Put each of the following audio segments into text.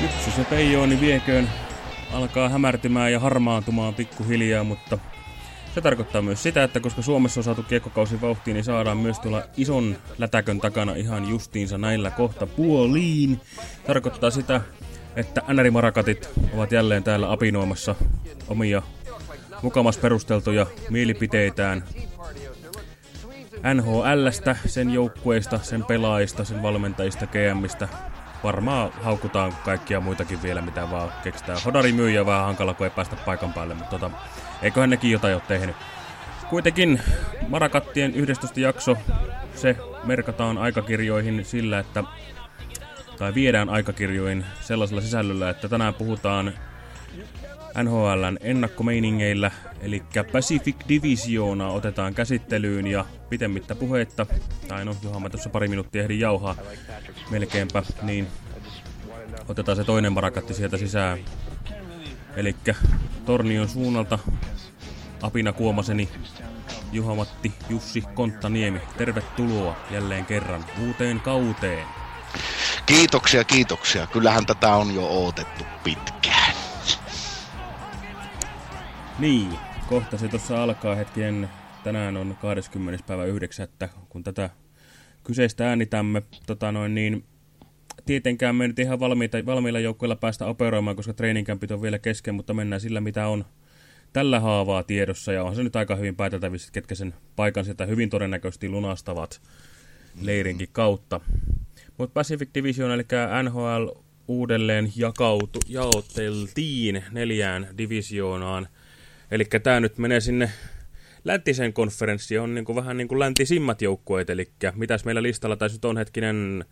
Syksy se peijooni vieköön alkaa hämärtymään ja harmaantumaan pikkuhiljaa, mutta se tarkoittaa myös sitä, että koska Suomessa on saatu kiekkokausi vauhtiin, niin saadaan myös tuolla ison lätäkön takana ihan justiinsa näillä kohta puoliin. Tarkoittaa sitä, että NR-marakatit ovat jälleen täällä apinoimassa omia mukamas perusteltuja mielipiteitään NHLstä, sen joukkueista, sen pelaajista, sen valmentajista, GMistä. Varmaan haukutaan kaikkia muitakin vielä, mitä vaan keksitään. Hodari myyjä vähän hankala, kun ei päästä paikan päälle, mutta tota, eiköhän nekin jotain ole tehnyt. Kuitenkin Marakattien 11 jakso, se merkataan aikakirjoihin sillä, että tai viedään aikakirjoihin sellaisella sisällöllä, että tänään puhutaan NHLn ennakkomeiningeillä, eli Pacific Divisiona otetaan käsittelyyn ja pitemmittä puhetta, tai no johan mä tuossa pari minuuttia ehdin jauhaa melkeinpä, niin otetaan se toinen marakatti sieltä sisään. Eli Tornion suunnalta Apina Kuomaseni, Juha-Matti, Jussi Konttaniemi, tervetuloa jälleen kerran uuteen kauteen. Kiitoksia, kiitoksia. Kyllähän tätä on jo odotettu pitkään. Niin, kohta se tuossa alkaa hetken. Tänään on 20. päivä 9. kun tätä kyseistä äänitämme. Tota noin, niin, tietenkään me nyt ihan valmiita, valmiilla joukkueilla päästä operoimaan, koska treeninkämpit on vielä kesken, mutta mennään sillä mitä on tällä haavaa tiedossa. Ja on se nyt aika hyvin pääteltävissä, ketkä sen paikan sieltä hyvin todennäköisesti lunastavat leirinkin kautta. Mutta Pacific Division, eli NHL uudelleen jakautu, jaoteltiin neljään divisioonaan. Eli tämä nyt menee sinne läntisen konferenssi on niin kuin vähän niin kuin läntisimmat joukkueet, eli mitäs meillä listalla taisi nyt on hetkinen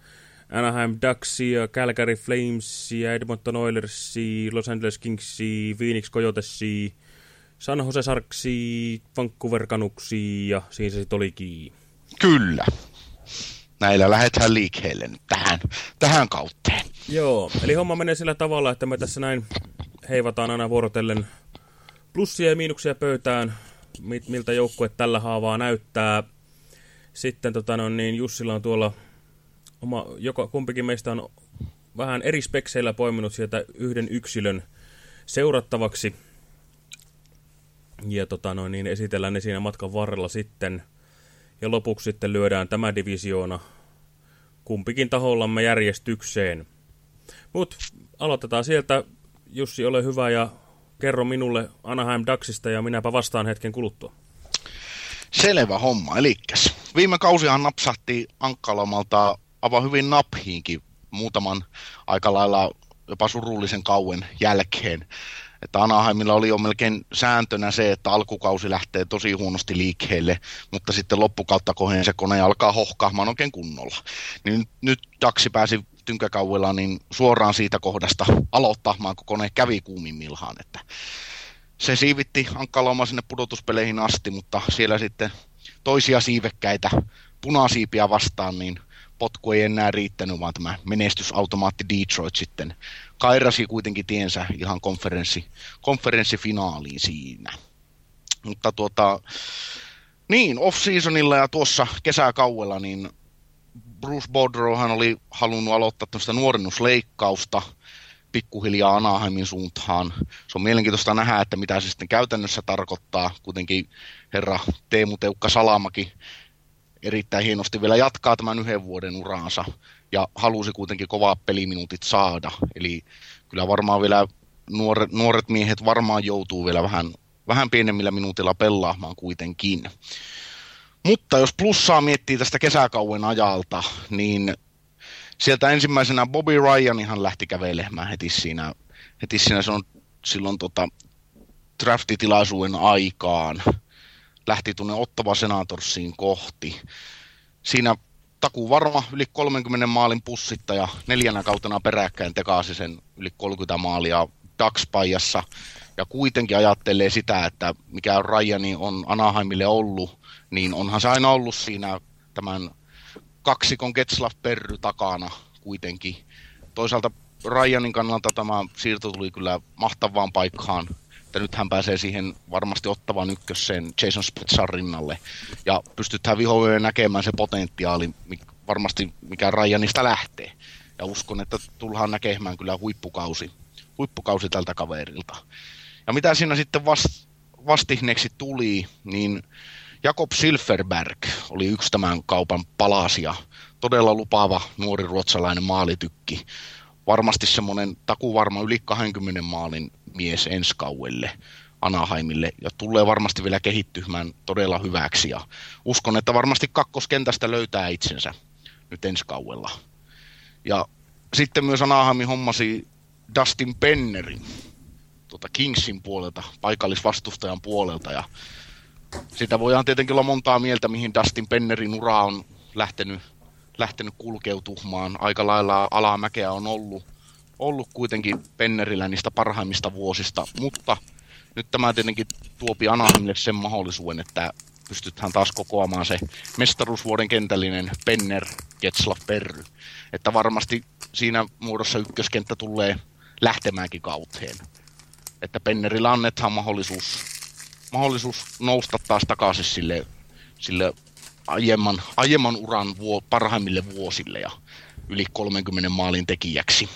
Anaheim Ducksia, Calgary Flamesia, Edmonton Oilersia, Los Angeles Kingsia, Phoenix Coyotesia, San Jose Sharksia, Vancouver Canucksia ja siinä se sitten olikin. Kyllä. Näillä lähdetään liikkeelle nyt tähän, tähän kautteen. Joo, eli homma menee sillä tavalla, että me tässä näin heivataan aina vuorotellen plussia ja miinuksia pöytään, miltä joukkue tällä haavaa näyttää. Sitten tota, no, niin Jussilla on tuolla, oma, joka, kumpikin meistä on vähän eri spekseillä poiminut sieltä yhden yksilön seurattavaksi. Ja tota, no, niin esitellään ne siinä matkan varrella sitten. Ja lopuksi sitten lyödään tämä divisioona kumpikin tahollamme järjestykseen. Mutta aloitetaan sieltä. Jussi, ole hyvä ja kerro minulle Anaheim Ducksista ja minäpä vastaan hetken kuluttua. Selvä homma, elikkäs. Viime kausihan napsahti ankkalomalta aivan hyvin naphiinkin muutaman aika lailla jopa surullisen kauen jälkeen. Että Anaheimilla oli jo melkein sääntönä se, että alkukausi lähtee tosi huonosti liikkeelle, mutta sitten loppukautta kohden se kone alkaa hohkaamaan oikein kunnolla. Niin nyt, Daxi pääsi tynkäkauella niin suoraan siitä kohdasta aloittamaan, kun kone kävi kuumimmillaan. Että se siivitti Ankkaloma sinne pudotuspeleihin asti, mutta siellä sitten toisia siivekkäitä punasiipiä vastaan, niin potku ei enää riittänyt, vaan tämä menestysautomaatti Detroit sitten kairasi kuitenkin tiensä ihan konferenssi, konferenssifinaaliin siinä. Mutta tuota, niin, off-seasonilla ja tuossa kesäkauella, niin Bruce Bodrohan oli halunnut aloittaa tämmöistä nuorennusleikkausta pikkuhiljaa Anaheimin suuntaan. Se on mielenkiintoista nähdä, että mitä se sitten käytännössä tarkoittaa. Kuitenkin herra Teemu Teukka Salamaki erittäin hienosti vielä jatkaa tämän yhden vuoden uraansa ja halusi kuitenkin kovaa peliminuutit saada. Eli kyllä varmaan vielä nuoret, nuoret miehet varmaan joutuu vielä vähän, vähän pienemmillä minuutilla pelaamaan kuitenkin. Mutta jos plussaa miettii tästä kesäkauen ajalta, niin sieltä ensimmäisenä Bobby Ryan ihan lähti kävelemään heti siinä, heti siinä se on silloin tota, draftitilaisuuden aikaan. Lähti tuonne Ottava Senatorsiin kohti. Siinä takuu varma yli 30 maalin pussittaja neljänä kautena peräkkäin tekaasi sen yli 30 maalia Daxpajassa ja kuitenkin ajattelee sitä, että mikä Ryani on Anaheimille ollut, niin onhan se aina ollut siinä tämän kaksikon Getslav Perry takana kuitenkin. Toisaalta Ryanin kannalta tämä siirto tuli kyllä mahtavaan paikkaan, että nyt hän pääsee siihen varmasti ottavan ykkösseen Jason Spezan rinnalle, ja pystytään vihoin näkemään se potentiaali, varmasti mikä Ryanista lähtee. Ja uskon, että tullaan näkemään kyllä huippukausi, huippukausi tältä kaverilta. Ja mitä siinä sitten vast, vastihneeksi tuli, niin Jakob Silverberg oli yksi tämän kaupan palasia. Todella lupaava nuori ruotsalainen maalitykki. Varmasti semmoinen takuvarma yli 20 maalin mies ensi kauelle. Anaheimille ja tulee varmasti vielä kehittymään todella hyväksi. Ja uskon, että varmasti kakkoskentästä löytää itsensä nyt ensi kauella. Ja sitten myös Anaheimin hommasi Dustin Pennerin tuota Kingsin puolelta, paikallisvastustajan puolelta. Ja sitä voidaan tietenkin olla montaa mieltä, mihin Dustin Pennerin ura on lähtenyt, lähtenyt kulkeutumaan. Aika lailla alamäkeä on ollut, ollut kuitenkin Pennerillä niistä parhaimmista vuosista, mutta nyt tämä tietenkin tuopi Anaheimille sen mahdollisuuden, että pystytään taas kokoamaan se mestaruusvuoden kentällinen Penner, Getslav, Perry. Että varmasti siinä muodossa ykköskenttä tulee lähtemäänkin kauteen. Että Pennerillä annetaan mahdollisuus, mahdollisuus nousta taas takaisin sille, sille aiemman, aiemman uran vuo, parhaimmille vuosille ja yli 30 maalin tekijäksi.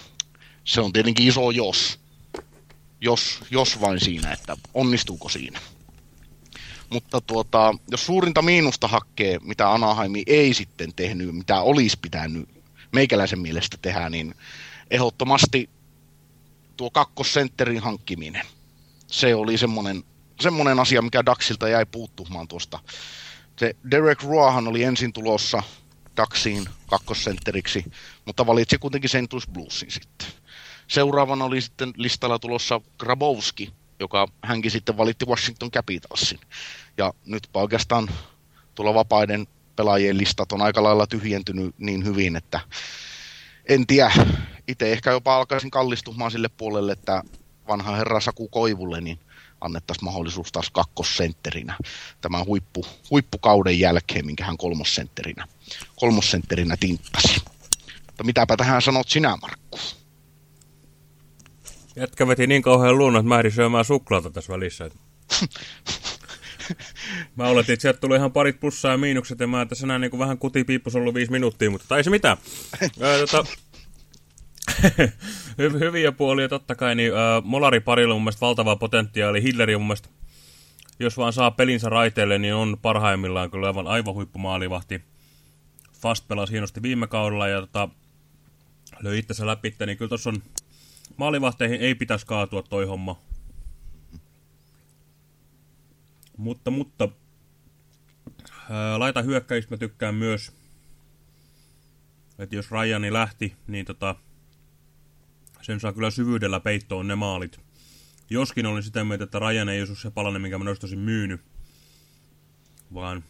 Se on tietenkin iso jos. Jos, jos vain siinä, että onnistuuko siinä. Mutta tuota, jos suurinta miinusta hakkee, mitä Anaheimi ei sitten tehnyt, mitä olisi pitänyt meikäläisen mielestä tehdä, niin ehdottomasti tuo kakkosentterin hankkiminen. Se oli semmoinen, semmoinen asia, mikä Daxilta jäi puuttumaan tuosta. Se Derek Ruahan oli ensin tulossa Daxiin kakkosentteriksi, mutta valitsi kuitenkin. Louis Bluesin sitten. Seuraavana oli sitten listalla tulossa Grabowski, joka hänkin sitten valitti Washington Capitalsin. Ja nyt oikeastaan tuolla vapaiden pelaajien listat on aika lailla tyhjentynyt niin hyvin, että en tiedä. Itse ehkä jopa alkaisin kallistumaan sille puolelle, että vanha herra Saku Koivulle, niin annettaisiin mahdollisuus taas kakkosentterinä tämän huippu, huippukauden jälkeen, minkä hän kolmosentterinä, kolmosentterinä tinttasi. Mutta mitäpä tähän sanot sinä, Markku? Jätkä veti niin kauhean luunnon, että mä ehdin syömään suklaata tässä välissä. mä oletin, että sieltä tuli ihan parit plussaa ja miinukset, ja mä tässä näin niin vähän kutipiippus ollut viisi minuuttia, mutta tai ei se mitään. tota, Hy hyviä puolia totta kai, niin äh, Molari parilla mun mielestä valtava potentiaali. Hilleri mun mielestä, jos vaan saa pelinsä raiteille, niin on parhaimmillaan kyllä aivan, aivan huippumaalivahti. Fast pelasi hienosti viime kaudella ja tota, löi itsensä läpi, niin kyllä tuossa on maalivahteihin ei pitäisi kaatua toi homma. Mutta, mutta ää, laita hyökkäistä mä tykkään myös. Että jos Rajani lähti, niin tota, sen saa kyllä syvyydellä peittoon ne maalit. Joskin olin sitä mieltä, että Rajan ei olisi se palanen, minkä mä nostaisin myynyt. Vaan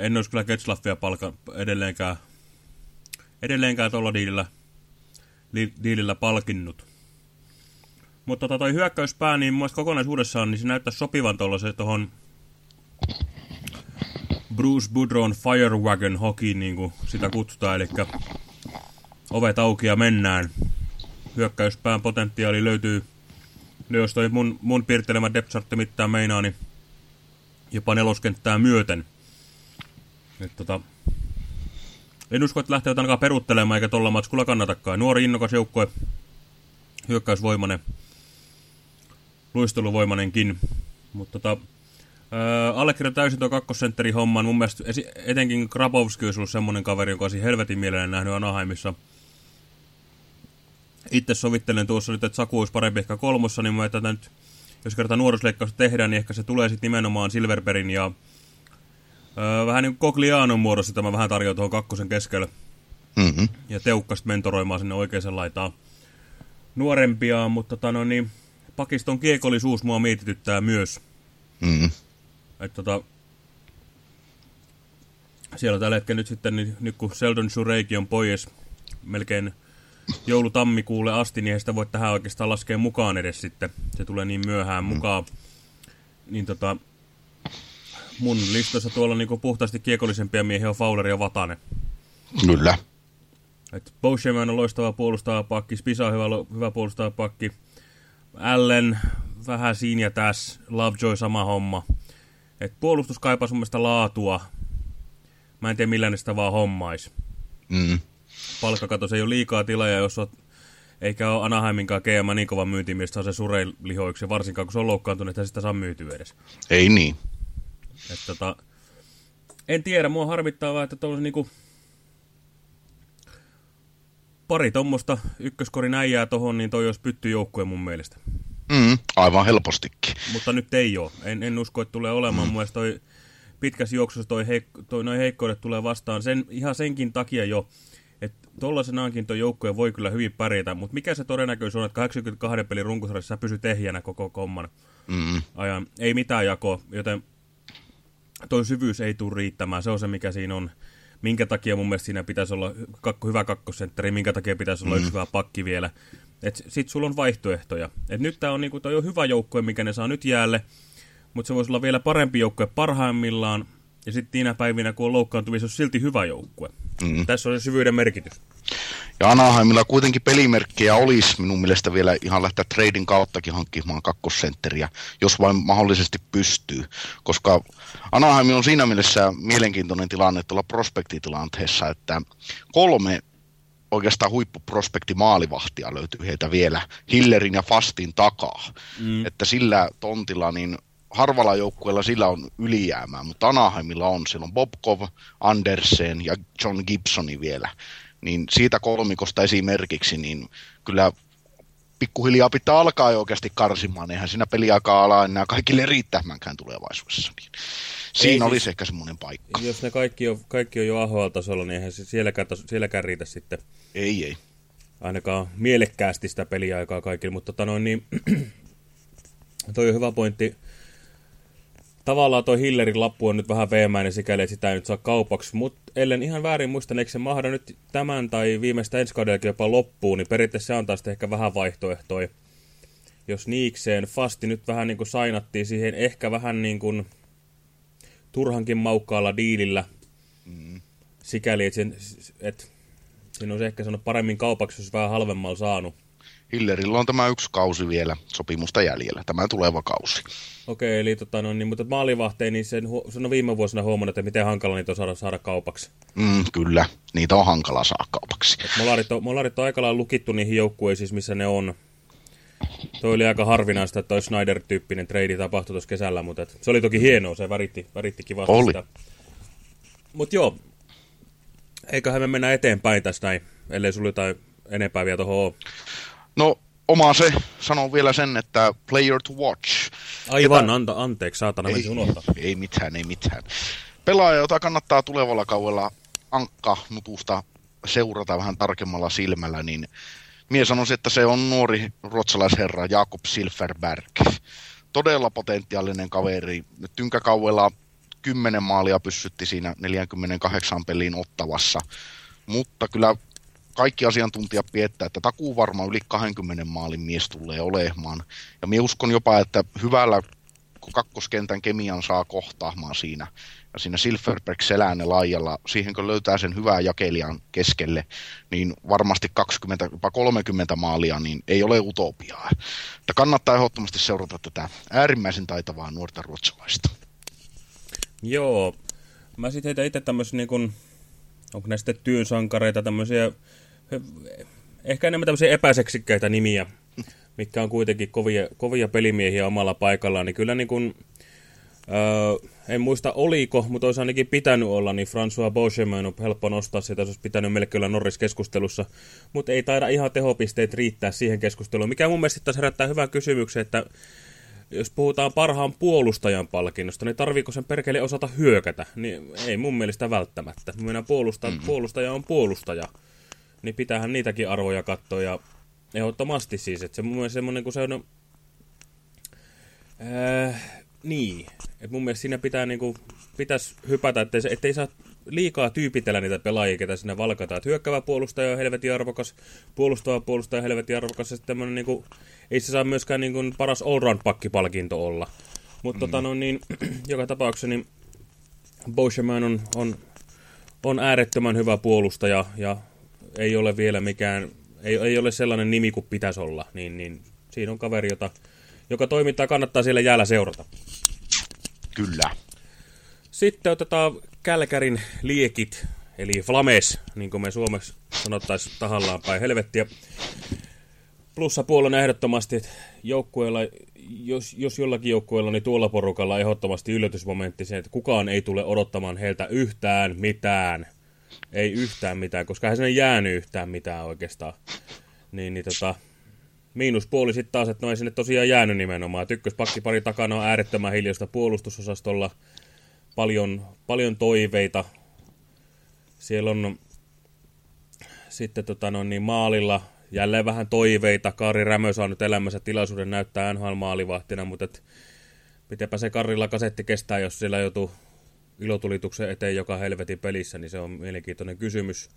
en olisi kyllä Getslaffia palka edelleenkään, edelleenkään tuolla diilillä, diilillä palkinnut. Mutta tota, toi hyökkäyspää, niin mun kokonaisuudessaan niin se näyttää sopivan tuollaisen tuohon Bruce Boudron Firewagon Hockey, niin kuin sitä kutsutaan, eli ovet auki ja mennään. Hyökkäyspään potentiaali löytyy, no jos toi mun, mun piirtelemä depth mittaan meinaa, niin jopa neloskenttää myöten. Et tota, en usko, että lähtee ainakaan peruuttelemaan eikä tuolla matskulla kannatakaan. Nuori innokas joukkue, hyökkäysvoimainen, luisteluvoimainenkin. Mutta tota, allekirjoitan täysin tuo kakkosentteri homman. Mun mielestä etenkin Grabowski olisi ollut semmoinen kaveri, joka olisi helvetin mielelläni nähnyt Anaheimissa – itse sovittelen tuossa nyt, että Saku olisi parempi ehkä kolmossa, niin mä tätä nyt, jos kerta nuorisleikkaus tehdään, niin ehkä se tulee sitten nimenomaan Silverberin ja öö, vähän niin kuin Coglianon muodossa tämä vähän tarjoaa tuohon kakkosen keskelle. Mm -hmm. Ja teukkasta mentoroimaan sinne oikeaan laitaan nuorempia, mutta tota, no, niin, pakiston kiekollisuus mua mietityttää myös. Mm -hmm. Että tota, siellä tällä hetkellä nyt sitten, niin, nyt kun Sheldon Shureiki on pois melkein joulutammikuulle asti, niin ei sitä voi tähän oikeastaan laskea mukaan edes sitten. Se tulee niin myöhään mm. mukaan. Niin tota, mun listoissa tuolla niinku puhtaasti kiekollisempia miehiä on Fowler ja Vatane. Kyllä. Et Boucheman on loistava puolustava pakki, Spisa on hyvä, hyvä puolustava pakki, Allen vähän siinä ja tässä, Lovejoy sama homma. Et puolustus kaipaa sun mielestä laatua. Mä en tiedä millä ne sitä vaan hommais. Mm. Palkkakatos ei ole liikaa tilaa ja jos oot, eikä ole Anaheiminkaan GM niin kova myyntimies, saa se sureilihoiksi, varsinkaan kun se on loukkaantunut, että sitä saa myytyä edes. Ei niin. Et tota, en tiedä, mua harmittaa vaan, että tuollaisen niinku pari tuommoista ykköskorin äijää tohon, niin toi olisi pyttyjoukkue mun mielestä. Mm, aivan helpostikin. Mutta nyt ei ole. En, en usko, että tulee olemaan. Mm. Mun toi pitkässä juoksussa toi, heik toi noin heikkoudet tulee vastaan. Sen, ihan senkin takia jo, että tollaisenaankin tuo joukkue voi kyllä hyvin pärjätä, mutta mikä se todennäköisyys on, että 82 pelin runkosarjassa sä pysyt ehjänä koko komman mm. ajan. Ei mitään jakoa, joten toi syvyys ei tule riittämään. Se on se, mikä siinä on. Minkä takia mun mielestä siinä pitäisi olla kakko, hyvä kakkosentteri, minkä takia pitäisi olla mm. yksi hyvä pakki vielä. Et sit sulla on vaihtoehtoja. Et nyt tää on, niinku, toi on hyvä joukkue, mikä ne saa nyt jäälle, mutta se voisi olla vielä parempi joukkue parhaimmillaan. Ja sitten niinä päivinä, kun on loukkaantumista, se on silti hyvä joukkue. Mm. Tässä on se syvyyden merkitys. Ja Anaheimilla kuitenkin pelimerkkejä olisi minun mielestä vielä ihan lähteä trading kauttakin hankkimaan kakkosentteriä, jos vain mahdollisesti pystyy. Koska Anaheim on siinä mielessä mielenkiintoinen tilanne tuolla prospektitilanteessa, että kolme oikeastaan huippuprospekti maalivahtia löytyy heitä vielä Hillerin ja Fastin takaa. Mm. Että sillä tontilla niin harvalla joukkueella sillä on ylijäämää, mutta Anaheimilla on. Siellä on Bobkov, Andersen ja John Gibsoni vielä. Niin siitä kolmikosta esimerkiksi, niin kyllä pikkuhiljaa pitää alkaa jo oikeasti karsimaan. Eihän siinä peliaikaa ala enää kaikille riittämänkään tulevaisuudessa. Niin siinä Ei, olisi siis, ehkä semmoinen paikka. Jos ne kaikki on, kaikki on jo AHL-tasolla, niin eihän se sielläkään, sielläkään riitä sitten. Ei, ei. Ainakaan mielekkäästi sitä peliaikaa kaikille, mutta tota noin, niin, toi on hyvä pointti tavallaan toi Hillerin lappu on nyt vähän veemäinen sikäli, että sitä ei nyt saa kaupaksi, mutta ellen ihan väärin muista, eikö se mahda nyt tämän tai viimeistä ensi kaudellakin jopa loppuun, niin periaatteessa se antaa sitten ehkä vähän vaihtoehtoja. Jos niikseen Fasti nyt vähän niin kuin sainattiin siihen ehkä vähän niin kuin turhankin maukkaalla diilillä, mm. sikäli, että, sen, että siinä olisi ehkä sanonut paremmin kaupaksi, jos vähän halvemmalla saanut. Hillerillä on tämä yksi kausi vielä sopimusta jäljellä, tämä tuleva kausi. Okei, eli tota, no, niin, mutta maalivahteen, niin sen, sen on viime vuosina huomannut, että miten hankala niitä on saada, saada kaupaksi. Mm, kyllä, niitä on hankala saada kaupaksi. Et molarit, on, molarit on aika lailla lukittu niihin joukkueisiin, missä ne on. Toi oli aika harvinaista, että toi Snyder-tyyppinen trade tapahtui tuossa kesällä, mutta et, se oli toki hienoa, se väritti, väritti kivasti oli. sitä. Mutta joo, eiköhän me mennä eteenpäin tästä näin, ellei sulla jotain enempää vielä tuohon. No, oma se, sanon vielä sen, että player to watch. Aivan, Ketä... anta, anteeksi, saatana, ei, unohtaa. Ei mitään, ei mitään. Pelaaja, jota kannattaa tulevalla kaudella ankka nutusta seurata vähän tarkemmalla silmällä, niin mie sanoisin, että se on nuori ruotsalaisherra Jakob Silverberg. Todella potentiaalinen kaveri. Nyt tynkäkaudella 10 maalia pysytti siinä 48 peliin ottavassa. Mutta kyllä kaikki asiantuntijat piettää, että takuu varmaan yli 20 maalin mies tulee olemaan. Ja minä uskon jopa, että hyvällä kakkoskentän kemian saa kohtaamaan siinä. Ja siinä Silverberg selänne laajalla, siihen kun löytää sen hyvää jakelijan keskelle, niin varmasti 20, jopa 30 maalia, niin ei ole utopiaa. Että kannattaa ehdottomasti seurata tätä äärimmäisen taitavaa nuorta ruotsalaista. Joo, mä sitten heitän itse tämmöisen niin kun, onko näistä työsankareita, tämmöisiä ehkä enemmän tämmöisiä epäseksikkäitä nimiä, mitkä on kuitenkin kovia, kovia pelimiehiä omalla paikallaan, niin kyllä niin kuin, öö, en muista oliko, mutta olisi ainakin pitänyt olla, niin François Beauchemin on helppo nostaa sieltä, olisi pitänyt melkein olla Norris-keskustelussa, mutta ei taida ihan tehopisteet riittää siihen keskusteluun, mikä mun mielestä taas herättää hyvän kysymyksen, että jos puhutaan parhaan puolustajan palkinnosta, niin tarviiko sen perkele osata hyökätä? Niin ei mun mielestä välttämättä. Minä puolusta, mm -hmm. puolustaja on puolustaja niin pitäähän niitäkin arvoja katsoa ja ehdottomasti siis, että se mun mielestä semmoinen, kun se on, äh, niin, että mun mielestä siinä pitää niinku, pitäisi hypätä, ettei, se, ettei saa liikaa tyypitellä niitä pelaajia, ketä sinne valkataan. Että hyökkävä puolustaja on helvetin arvokas, puolustava puolustaja on helvetin arvokas, ja sitten niinku, ei se saa myöskään niinku paras allround-pakkipalkinto olla. Mutta mm. tota, no, niin, joka tapauksessa niin Beauchemin on, on, on äärettömän hyvä puolustaja, ja ei ole vielä mikään, ei, ei ole sellainen nimi kuin pitäisi olla, niin, niin siinä on kaveri, jota, joka toimintaa kannattaa siellä jäällä seurata. Kyllä. Sitten otetaan Kälkärin liekit, eli Flames, niin kuin me suomeksi sanottaisiin tahallaan päin helvettiä. Plussapuoli on ehdottomasti joukkueella, jos, jos jollakin joukkueella, niin tuolla porukalla ehdottomasti yllätysmomentti se, että kukaan ei tule odottamaan heiltä yhtään mitään. Ei yhtään mitään, koska eihän sinne jäänyt yhtään mitään oikeastaan. Niin, niin tota, miinuspuoli sitten taas, että no ei sinne tosiaan jäänyt nimenomaan. Tykköspakki pari takana on äärettömän hiljaista puolustusosastolla. Paljon, paljon toiveita. Siellä on sitten tota, no, niin maalilla jälleen vähän toiveita. Kari Rämö saa nyt elämässä tilaisuuden näyttää NHL-maalivahtina, mutta et, mitenpä se Karilla kasetti kestää, jos siellä joutuu ilotulituksen eteen joka helvetin pelissä, niin se on mielenkiintoinen kysymys.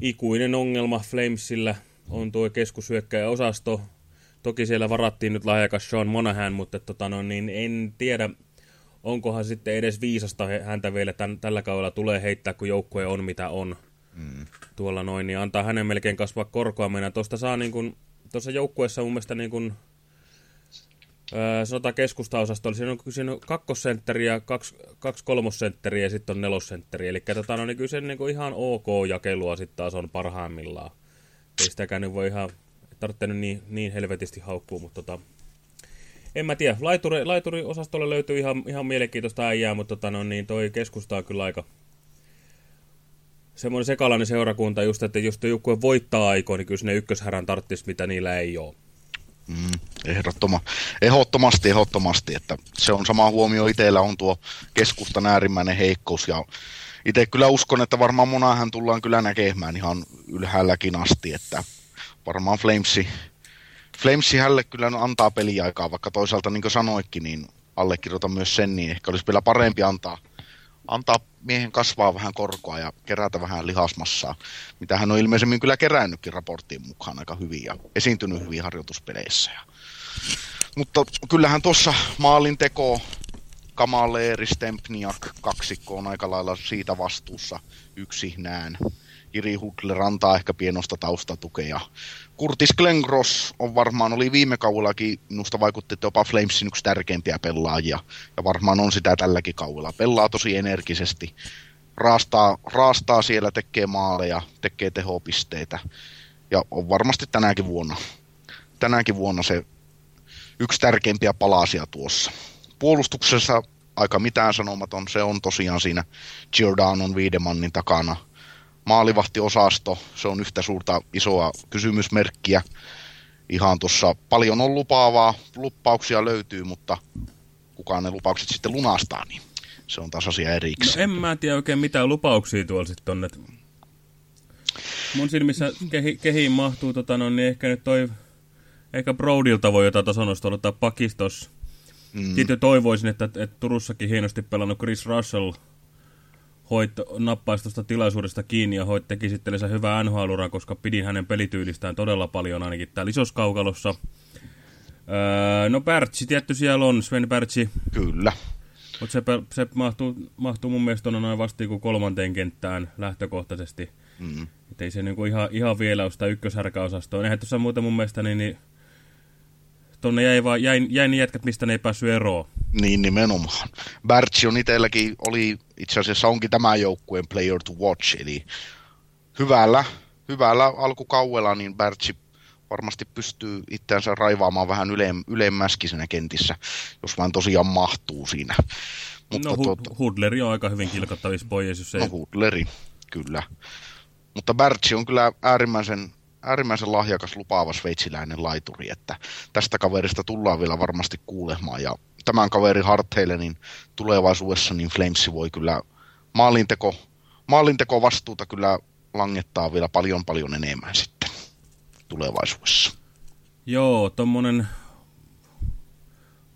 Ikuinen ongelma Flamesillä on tuo osasto. Toki siellä varattiin nyt lahjakas Sean Monahan, mutta tota, no, niin en tiedä, onkohan sitten edes viisasta häntä vielä tämän, tällä kaudella tulee heittää, kun joukkue on mitä on. Mm. Tuolla noin, niin antaa hänen melkein kasvaa korkoa mennä. Tuosta saa niin kuin, tuossa joukkueessa mun mielestä niin kuin, Öö, sanotaan keskustaosasto, siinä on, siinä on kakkosentteri kaksi, kaksi kolmosentteriä ja sitten on nelosentteri. Eli tota, no, niin kyllä se niin kuin ihan ok jakelua sitten taas on parhaimmillaan. Ei sitäkään nyt voi ihan, tarvitse niin, niin helvetisti haukkua, mutta tota, en mä tiedä. Laituri, laituriosastolle löytyy ihan, ihan mielenkiintoista äijää, mutta tota, no, niin toi keskusta on kyllä aika semmoinen sekalainen seurakunta, just, että jos joukkue voittaa aikoin, niin kyllä ne ykköshärän tarttisi, mitä niillä ei ole. Mm, ehdottoma, ehdottomasti, ehdottomasti, että se on sama huomio. Itsellä on tuo keskustan äärimmäinen heikkous ja itse kyllä uskon, että varmaan monahan tullaan kyllä näkemään ihan ylhäälläkin asti, että varmaan Flamesi, Flamesi hälle kyllä antaa peliaikaa, vaikka toisaalta niin kuin sanoikin, niin allekirjoitan myös sen, niin ehkä olisi vielä parempi antaa, antaa miehen kasvaa vähän korkoa ja kerätä vähän lihasmassaa, mitä hän on ilmeisemmin kyllä kerännytkin raporttiin mukaan aika hyvin ja esiintynyt hyvin harjoituspeleissä. Ja... Mutta kyllähän tuossa maalin teko Kamaleeri, Stempniak kaksikko on aika lailla siitä vastuussa yksi näen. Iri Hudler antaa ehkä pienosta taustatukea. Kurtis Glengross on varmaan, oli viime kaudellakin, minusta vaikutti, jopa Flamesin yksi tärkeimpiä pelaajia. Ja varmaan on sitä tälläkin kaudella. Pelaa tosi energisesti. Raastaa, raastaa siellä, tekee maaleja, tekee tehopisteitä. Ja on varmasti tänäkin vuonna, tänäkin vuonna se yksi tärkeimpiä palasia tuossa. Puolustuksessa aika mitään sanomaton. Se on tosiaan siinä Giordanon viidemannin takana – maalivahtiosasto, se on yhtä suurta isoa kysymysmerkkiä. Ihan tuossa paljon on lupaavaa, lupauksia löytyy, mutta kukaan ne lupaukset sitten lunastaa, niin se on taas asia erikseen. No en mä tiedä oikein mitään lupauksia tuolla sitten on. Mun silmissä kehi, kehiin mahtuu, tota, no, niin ehkä nyt toi, ehkä Brodilta voi jotain tasonosta ottaa pakistos. Mm. Sitten toivoisin, että, että Turussakin hienosti pelannut Chris Russell – hoit, nappaisi tuosta tilaisuudesta kiinni ja hoit teki sitten se hyvää nhl koska pidin hänen pelityylistään todella paljon ainakin täällä isoskaukalossa. Öö, no Bertsi tietty siellä on, Sven Bertsi. Kyllä. Mutta se, se mahtuu, mahtuu mun mielestä noin vastiin kuin kolmanteen kenttään lähtökohtaisesti. Mm. Että ei se niinku ihan, ihan vielä ole sitä ykköshärkäosastoa. Eihän tuossa muuta mun mielestä niin, niin Tuonne jäi, vaan, jäi, jäi ne jätkät, mistä ne ei päässyt eroon. Niin, nimenomaan. Bertsi on itselläkin, oli itse asiassa onkin tämän joukkueen player to watch, eli hyvällä, hyvällä alkukauella niin Bertsi varmasti pystyy itseänsä raivaamaan vähän yle, ylemmäskin siinä kentissä, jos vain tosiaan mahtuu siinä. Mutta no, hu tuota, Hudleri on aika hyvin kilkattavissa pois, jos ei... No Hudleri, kyllä. Mutta Bertsi on kyllä äärimmäisen äärimmäisen lahjakas lupaava sveitsiläinen laituri, että tästä kaverista tullaan vielä varmasti kuulemaan ja tämän kaverin harteille niin tulevaisuudessa niin Flames voi kyllä maalinteko, maalinteko vastuuta kyllä langettaa vielä paljon paljon enemmän sitten tulevaisuudessa. Joo, tommonen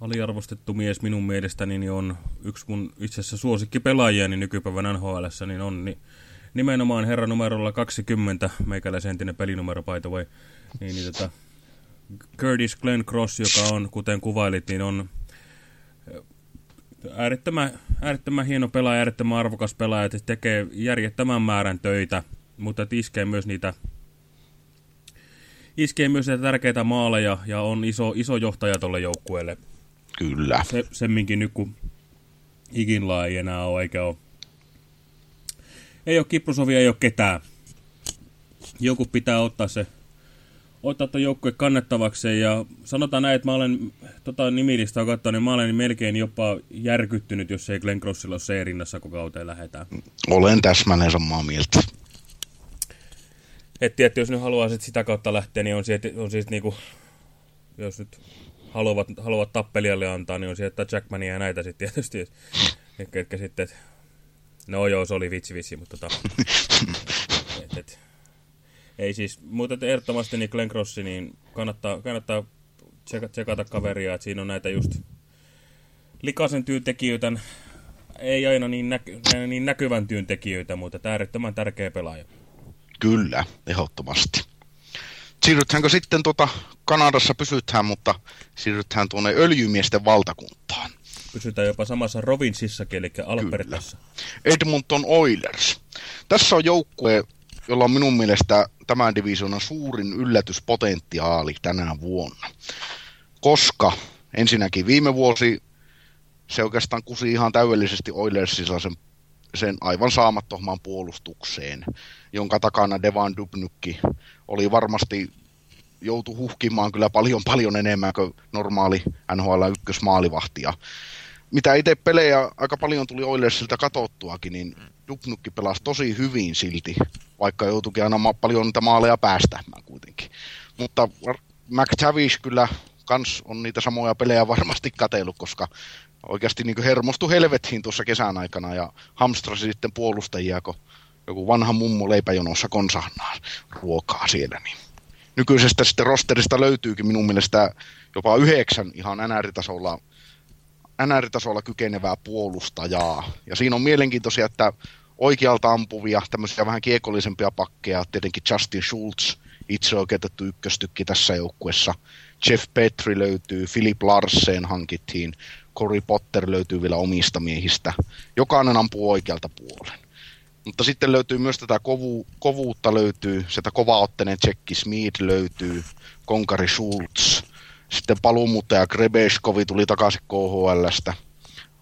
aliarvostettu mies minun mielestäni niin on yksi mun itse asiassa suosikkipelaajiani nykypäivän NHL, niin on niin nimenomaan herra numerolla 20, meikäläisen entinen pelinumero by the way, niin, niin tota, Curtis Glenn Cross, joka on, kuten kuvailit, niin on äärettömän, äärettömän hieno pelaaja, äärettömän arvokas pelaaja, että tekee järjettömän määrän töitä mutta iskee myös niitä iskee myös niitä tärkeitä maaleja ja on iso, iso johtaja tuolle joukkueelle. Kyllä. Se, semminkin nyt, kun Higinlaa ei enää ole, eikä ole. Ei ole Kiprusovia, ei ole ketään. Joku pitää ottaa se ottaa tuon joukkue kannettavakseen ja sanotaan näin, että mä olen tota nimilistaa katsonut, niin mä olen melkein jopa järkyttynyt, jos ei Glenn Crossilla ole se rinnassa, kun kauteen lähdetään. Olen täsmälleen samaa mieltä. Et tietysti, jos nyt haluaa sit sitä kautta lähteä, niin on, on siis niinku, jos nyt haluavat, haluavat tappelijalle antaa, niin on sieltä Jackmania ja näitä sitten tietysti, et, ketkä sitten, no joo, se oli vitsi vitsi, mutta tota, et, et, ei siis, mutta ehdottomasti niin Glenn Crossi, niin kannattaa, kannattaa tsekata kaveria, että siinä on näitä just likaisen työntekijöitä, ei aina niin, näky, niin näkyvän työntekijöitä, mutta tämä äärettömän tärkeä pelaaja. Kyllä, ehdottomasti. Siirrytäänkö sitten tuota, Kanadassa pysytään, mutta siirrytään tuonne öljymiesten valtakuntaan. Pysytään jopa samassa Rovinsissakin, eli Albertassa. Edmonton Oilers. Tässä on joukkue, jolla on minun mielestä tämän divisioonan suurin yllätyspotentiaali tänä vuonna. Koska ensinnäkin viime vuosi se oikeastaan kusi ihan täydellisesti Oilersilla sen, sen aivan saamattomaan puolustukseen, jonka takana Devan Dubnykki oli varmasti joutu huhkimaan kyllä paljon paljon enemmän kuin normaali NHL ykkösmaalivahtia. Mitä itse pelejä aika paljon tuli Oilersilta katottuakin, niin Dubnukki pelasi tosi hyvin silti, vaikka joutuikin aina ma- paljon niitä maaleja päästämään kuitenkin. Mutta McTavish kyllä kans on niitä samoja pelejä varmasti katellut, koska oikeasti niin hermostui helvettiin tuossa kesän aikana ja hamstrasi sitten puolustajia, kun joku vanha mummo leipäjonossa konsahnaa ruokaa siellä. Niin. Nykyisestä sitten rosterista löytyykin minun mielestä jopa yhdeksän ihan NR-tasolla NR-tasolla kykenevää puolustajaa. Ja siinä on mielenkiintoisia, että oikealta ampuvia, tämmöisiä vähän kiekollisempia pakkeja, tietenkin Justin Schultz, itse oikeutettu ykköstykki tässä joukkuessa. Jeff Petri löytyy, Philip Larsen hankittiin, Cory Potter löytyy vielä omista miehistä. Jokainen ampuu oikealta puolen. Mutta sitten löytyy myös tätä kovu, kovuutta löytyy, sitä kovaotteinen Tsekki Smith löytyy, Konkari Schultz, sitten paluumuuttaja Grebeshkovi tuli takaisin KHLstä.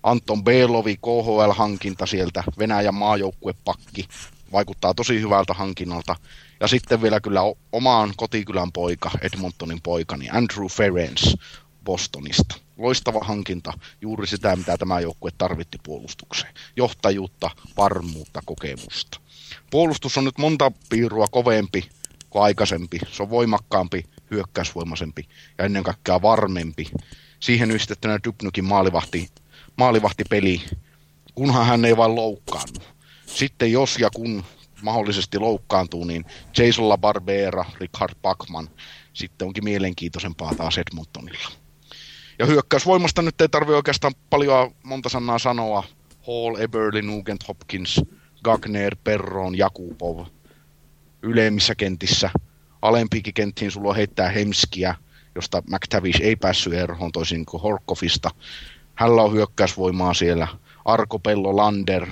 Anton Belovi, KHL-hankinta sieltä, Venäjän maajoukkuepakki, vaikuttaa tosi hyvältä hankinnalta. Ja sitten vielä kyllä omaan kotikylän poika, Edmontonin poika, niin Andrew Ferens Bostonista. Loistava hankinta, juuri sitä, mitä tämä joukkue tarvitti puolustukseen. Johtajuutta, varmuutta, kokemusta. Puolustus on nyt monta piirua kovempi kuin aikaisempi. Se on voimakkaampi, hyökkäysvoimaisempi ja ennen kaikkea varmempi. Siihen yhdistettynä Dubnukin maalivahti, maalivahtipeli, kunhan hän ei vain loukkaannu. Sitten jos ja kun mahdollisesti loukkaantuu, niin Jason LaBarbera, Richard Bachman, sitten onkin mielenkiintoisempaa taas Edmontonilla. Ja hyökkäysvoimasta nyt ei tarvitse oikeastaan paljon monta sanaa sanoa. Hall, Eberly, Nugent, Hopkins, Gagner, Perron, Jakubov. Ylemmissä kentissä alempiinkin kenttiin sulla heittää Hemskiä, josta McTavish ei päässyt eroon toisin kuin Horkofista. Hänellä on hyökkäysvoimaa siellä. Arko Pello Lander,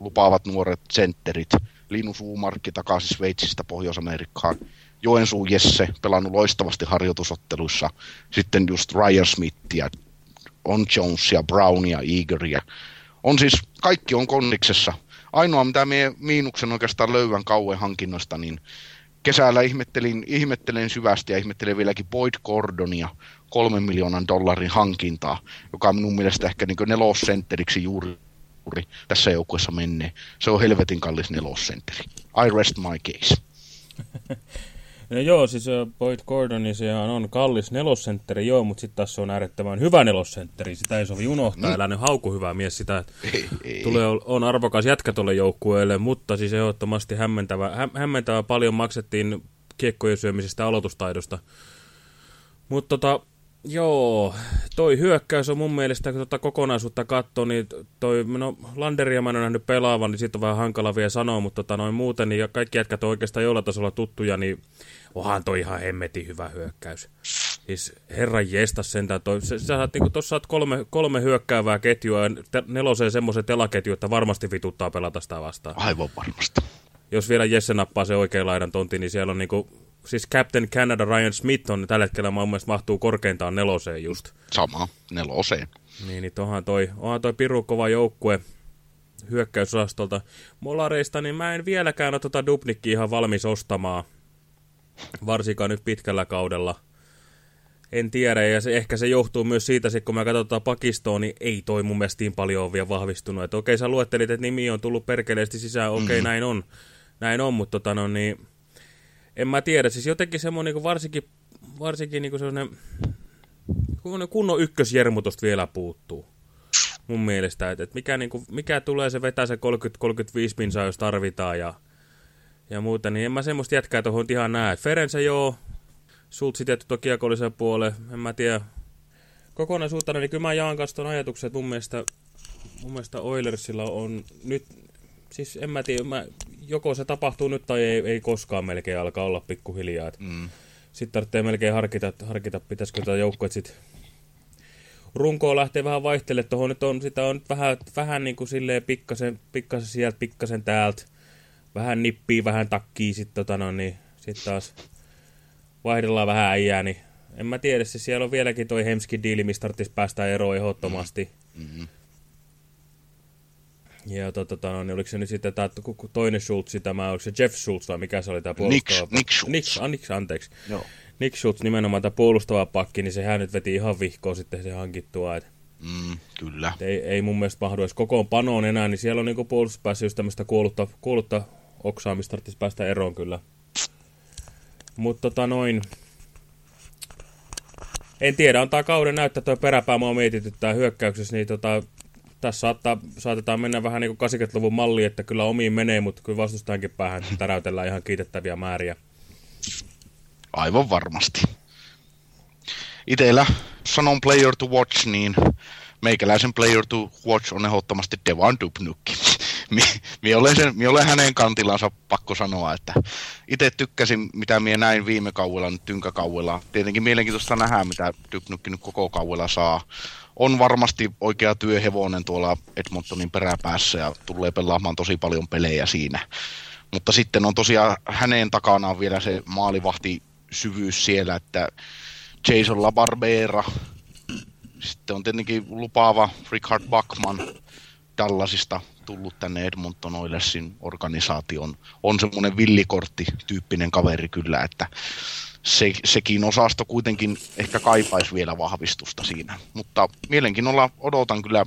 lupaavat nuoret sentterit. Linus Uumarkki takaisin Sveitsistä Pohjois-Amerikkaan. Joensuu Jesse, pelannut loistavasti harjoitusotteluissa. Sitten just Ryan Smithia, on Jonesia, Brownia, Eageria. On siis, kaikki on konniksessa. Ainoa, mitä me miinuksen oikeastaan löydän kauan hankinnosta, niin kesällä ihmettelin, ihmettelin syvästi ja ihmettelin vieläkin Boyd Gordonia kolmen miljoonan dollarin hankintaa, joka on minun mielestä ehkä niin nelossentteriksi juuri, juuri tässä joukkueessa menee. Se on helvetin kallis nelosentteri. I rest my case. No joo, siis Boyd Gordon, niin sehän on kallis nelosentteri, joo, mutta sitten taas se on äärettömän hyvä nelosentteri. Sitä ei sovi unohtaa, mm. älä nyt hauku hyvää mies sitä. Tulee, on arvokas jätkä tuolle joukkueelle, mutta siis ehdottomasti hämmentävä, hä, hämmentävä paljon maksettiin kiekkojen syömisestä aloitustaidosta. Mutta tota, Joo, toi hyökkäys on mun mielestä, kun tuota kokonaisuutta katsoo, niin toi, no Landeria mä en ole nähnyt pelaavan, niin siitä on vähän hankala vielä sanoa, mutta tota, noin muuten, niin kaikki jätkät on oikeastaan jollain tasolla tuttuja, niin onhan toi ihan hemmetin hyvä hyökkäys. Siis herran jestas sentään toi, sä, sä saat, niin tuossa saat kolme, kolme hyökkäävää ketjua ja neloseen semmoisen telaketju, että varmasti vituttaa pelata sitä vastaan. Aivan varmasti. jos vielä Jesse nappaa se oikean laidan tontin, niin siellä on niinku, siis Captain Canada Ryan Smith on tällä hetkellä mun mielestä mahtuu korkeintaan neloseen just. Sama, neloseen. Niin, niin onhan toi, onhan toi piru kova joukkue hyökkäysosastolta. Molareista, niin mä en vieläkään ole tota Dubnikki ihan valmis ostamaan. Varsinkaan nyt pitkällä kaudella. En tiedä, ja se, ehkä se johtuu myös siitä, että kun me katsotaan pakistoon, niin ei toi mun mielestä niin paljon ole vielä vahvistunut. Että okei, sä luettelit, että nimi on tullut perkeleesti sisään, okei, mm. näin on. Näin on, mutta tota no niin, en mä tiedä. Siis jotenkin semmoinen niin varsinkin, varsinkin niin semmoinen kunnon ykkösjermutosta vielä puuttuu. Mun mielestä, että, että mikä, niin kuin, mikä tulee, se vetää se 30-35 pinsaa, jos tarvitaan ja, ja muuta, niin en mä semmoista jätkää tuohon ihan näe. Ferense joo, Sultsi tietty kiekollisen puoleen, en mä tiedä. Kokonaisuutena, niin kyllä mä jaan kanssa ton ajatuksen, että mun mielestä, mun mielestä Oilersilla on nyt, siis en mä tiedä, mä, joko se tapahtuu nyt tai ei, ei koskaan melkein alkaa olla pikkuhiljaa. Mm. Sitten tarvitsee melkein harkita, harkita pitäisikö tätä joukkoa sitten runkoa lähtee vähän vaihtelemaan. Tuohon nyt on, sitä on nyt vähän, vähän niin kuin silleen pikkasen, pikkasen sieltä, pikkasen täältä. Vähän nippii, vähän takkii sitten tota no, niin sitten taas vaihdellaan vähän äijää, niin en mä tiedä, se siellä on vieläkin toi Hemskin diili, mistä tarvitsisi päästä eroon ehdottomasti. Mm -hmm. Ja tota, tota, no, niin oliko se nyt sitten tämä toinen Schultz, tämä, oliko se Jeff Schultz vai mikä se oli tämä puolustava? Nick, Nick Schultz. Nick, ah, Nick, anteeksi. Joo. Nick Schultz nimenomaan tämä puolustava pakki, niin sehän nyt veti ihan vihkoa sitten se hankittua. Et, mm, kyllä. Et ei, ei mun mielestä mahdu edes kokoon panoon enää, niin siellä on niinku puolustuspäässä just tämmöistä kuollutta, kuollutta oksaa, mistä tarvitsisi päästä eroon kyllä. Mutta tota noin, en tiedä, antaa kauden näyttää tuo peräpää mua mietityttää hyökkäyksessä, niin tota, tässä saattaa, saatetaan mennä vähän niin kuin 80-luvun malli, että kyllä omiin menee, mutta kyllä vastustajankin päähän täräytellään ihan kiitettäviä määriä. Aivan varmasti. Itellä sanon player to watch, niin meikäläisen player to watch on ehdottomasti Devan Dubnukki. Mie olen, olen hänen kantillansa pakko sanoa, että itse tykkäsin, mitä mie näin viime kaudella, nyt tynkäkaudella. Tietenkin mielenkiintoista nähdä, mitä Dubnukki nyt koko kaudella saa. On varmasti oikea työhevonen tuolla Edmontonin peräpäässä ja tulee pelaamaan tosi paljon pelejä siinä. Mutta sitten on tosiaan hänen takanaan vielä se maalivahti syvyys siellä, että Jason LaBarbera, sitten on tietenkin lupaava Richard Buckman Dallasista tullut tänne Edmonton Oilersin organisaation. On semmoinen villikortti-tyyppinen kaveri kyllä, että se, sekin osasto kuitenkin ehkä kaipaisi vielä vahvistusta siinä. Mutta mielenkiinnolla odotan kyllä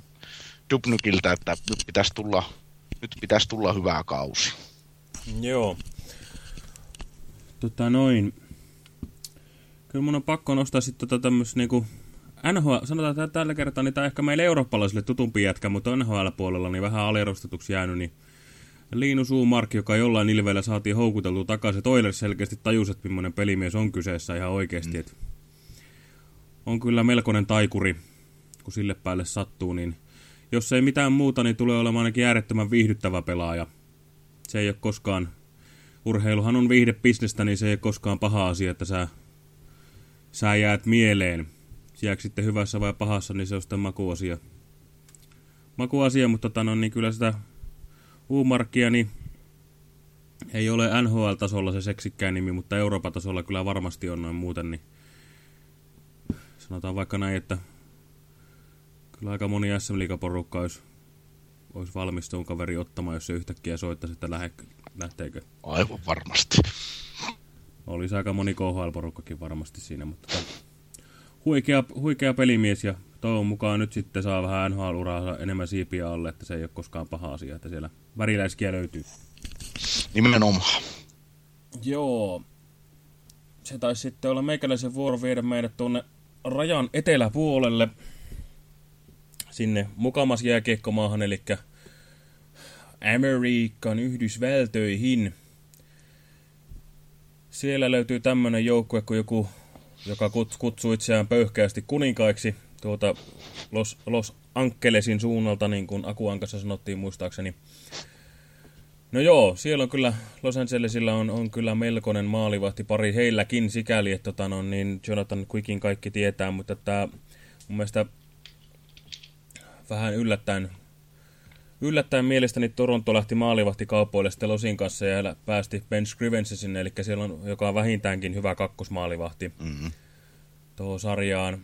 Dubnykiltä, että nyt pitäisi tulla, nyt pitäisi tulla hyvää kausi. Joo. Tota noin. Kyllä mun on pakko nostaa sitten tota tämmöistä niinku NHL, sanotaan että tällä kertaa, niin tämä ehkä meille eurooppalaisille tutumpi jätkä, mutta NHL-puolella niin vähän alierostetuksi jäänyt, niin Liinu Suumark, joka jollain ilveellä saatiin houkuteltua takaisin. Oilers selkeästi tajusi, että millainen pelimies on kyseessä ihan oikeasti. Mm. on kyllä melkoinen taikuri, kun sille päälle sattuu, niin jos ei mitään muuta, niin tulee olemaan ainakin äärettömän viihdyttävä pelaaja. Se ei ole koskaan, urheiluhan on viihdebisnestä, niin se ei ole koskaan paha asia, että sä, sä jäät mieleen. Jääkö sitten hyvässä vai pahassa, niin se on sitten makuasia. Makuasia, mutta tota, no, niin kyllä sitä Uumarkkia, niin ei ole NHL-tasolla se seksikkään nimi, mutta Euroopan tasolla kyllä varmasti on noin muuten, niin sanotaan vaikka näin, että kyllä aika moni sm porukka olisi, olisi valmis tuon kaveri ottamaan, jos se yhtäkkiä soittaisi, että lähe, lähteekö. Aivan varmasti. Olisi aika moni KHL-porukkakin varmasti siinä, mutta huikea, huikea pelimies ja toivon mukaan nyt sitten saa vähän NHL-uraa enemmän siipiä alle, että se ei ole koskaan paha asia, että siellä väriläiskiä löytyy. Nimenomaan. Joo. Se taisi sitten olla meikäläisen vuoro viedä meidät tuonne rajan eteläpuolelle. Sinne mukamas jääkiekkomaahan, eli Amerikan Yhdysvaltoihin. Siellä löytyy tämmönen joukkue kuin joku, joka kutsuu itseään pöyhkeästi kuninkaiksi tuota Los, Los Ankelesin suunnalta, niin kuin Akuankassa sanottiin muistaakseni. No joo, siellä on kyllä, Los Angelesilla on, on kyllä melkoinen maalivahti pari heilläkin sikäli, että tota, no, niin Jonathan Quickin kaikki tietää, mutta tämä mun mielestä vähän yllättäen yllättäen mielestäni Toronto lähti maalivahti kaupoille sitten Losin kanssa ja päästi Ben Scrivensi sinne, eli siellä on, joka on vähintäänkin hyvä kakkosmaalivahti mm -hmm. tuohon sarjaan.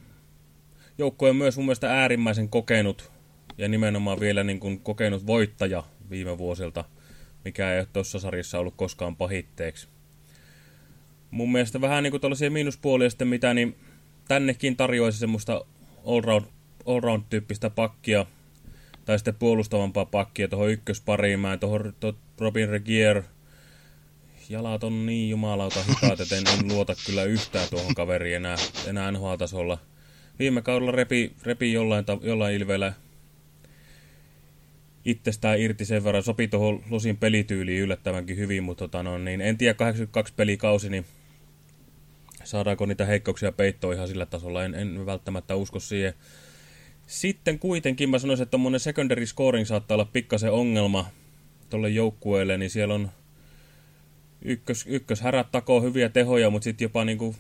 Joukko on myös mun mielestä äärimmäisen kokenut ja nimenomaan vielä niin kuin kokenut voittaja viime vuosilta, mikä ei ole tuossa sarjassa ollut koskaan pahitteeksi. Mun mielestä vähän niin kuin tuollaisia miinuspuolia sitten mitä, niin tännekin tarjoaisi semmoista all-round, all-round-tyyppistä pakkia, tai sitten puolustavampaa pakkia tuohon ykköspariin. Mä tuohon to, Robin Regier, jalat on niin jumalauta hitaat, että en, en luota kyllä yhtään tuohon kaveriin enää, enää NHL-tasolla. Viime kaudella repi, repi jollain, jollain ilveellä itsestään irti sen verran. Sopi tuohon Lusin pelityyliin yllättävänkin hyvin, mutta tota, no, niin en tiedä 82 pelikausi, niin saadaanko niitä heikkouksia peittoa ihan sillä tasolla. En, en välttämättä usko siihen. Sitten kuitenkin mä sanoisin, että tuommoinen secondary scoring saattaa olla pikkasen ongelma tuolle joukkueelle, niin siellä on ykkös, ykköshärät takoo hyviä tehoja, mutta sitten jopa niin kuin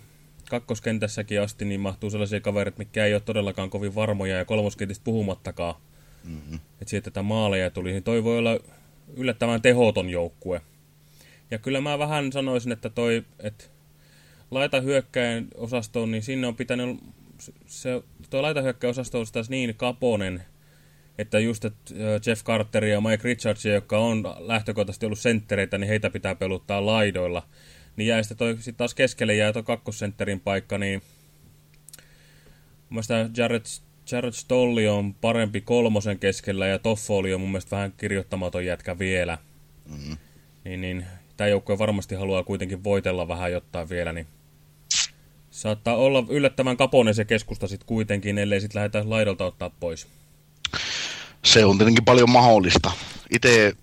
kakkoskentässäkin asti niin mahtuu sellaisia kavereita, mikä ei ole todellakaan kovin varmoja ja kolmoskentistä puhumattakaan. Mm -hmm. Että sieltä tätä maaleja tuli, niin toi voi olla yllättävän tehoton joukkue. Ja kyllä mä vähän sanoisin, että toi, että laita hyökkäin osastoon, niin sinne on pitänyt se, tuo laitahyökkäosasto on taas niin kaponen, että just että Jeff Carter ja Mike Richards, jotka on lähtökohtaisesti ollut senttereitä, niin heitä pitää peluttaa laidoilla. Niin jäi sitten toi, sit taas keskelle jää tuo kakkosentterin paikka, niin Mielestäni Jared, Jared Stolli on parempi kolmosen keskellä ja Toffoli on mun mielestä vähän kirjoittamaton jätkä vielä. Mm -hmm. Niin, niin tämä joukkue varmasti haluaa kuitenkin voitella vähän jotain vielä, niin Saattaa olla yllättävän kaponen se keskusta sitten kuitenkin, ellei sitten lähdetä laidalta ottaa pois. Se on tietenkin paljon mahdollista. Itse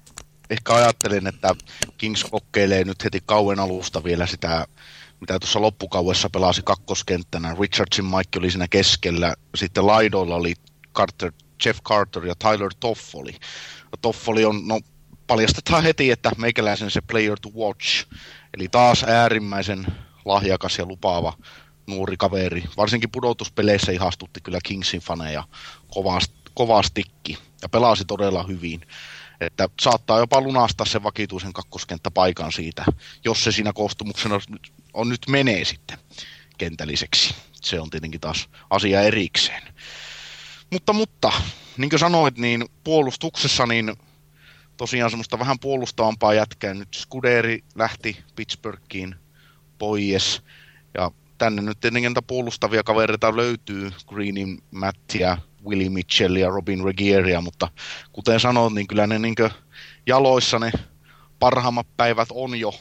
ehkä ajattelen, että Kings kokeilee nyt heti kauan alusta vielä sitä, mitä tuossa loppukauessa pelasi kakkoskenttänä. Richardson Mike oli siinä keskellä. Sitten laidoilla oli Carter, Jeff Carter ja Tyler Toffoli. Toffoli on, no paljastetaan heti, että meikäläisen se player to watch. Eli taas äärimmäisen lahjakas ja lupaava nuori kaveri. Varsinkin pudotuspeleissä ihastutti kyllä Kingsin faneja kovasti, kovastikin ja pelasi todella hyvin. Että saattaa jopa lunastaa sen vakituisen kakkoskenttäpaikan siitä, jos se siinä koostumuksena on nyt menee sitten kentälliseksi. Se on tietenkin taas asia erikseen. Mutta, mutta niin kuin sanoit, niin puolustuksessa niin tosiaan semmoista vähän puolustavampaa jätkää. Nyt Skuderi lähti Pittsburghiin pois ja tänne. Nyt tietenkin niitä puolustavia kavereita löytyy, Greenin, Mattia, Willie Mitchell ja Robin Regieria, mutta kuten sanoit, niin kyllä ne niin jaloissa ne parhaimmat päivät on jo,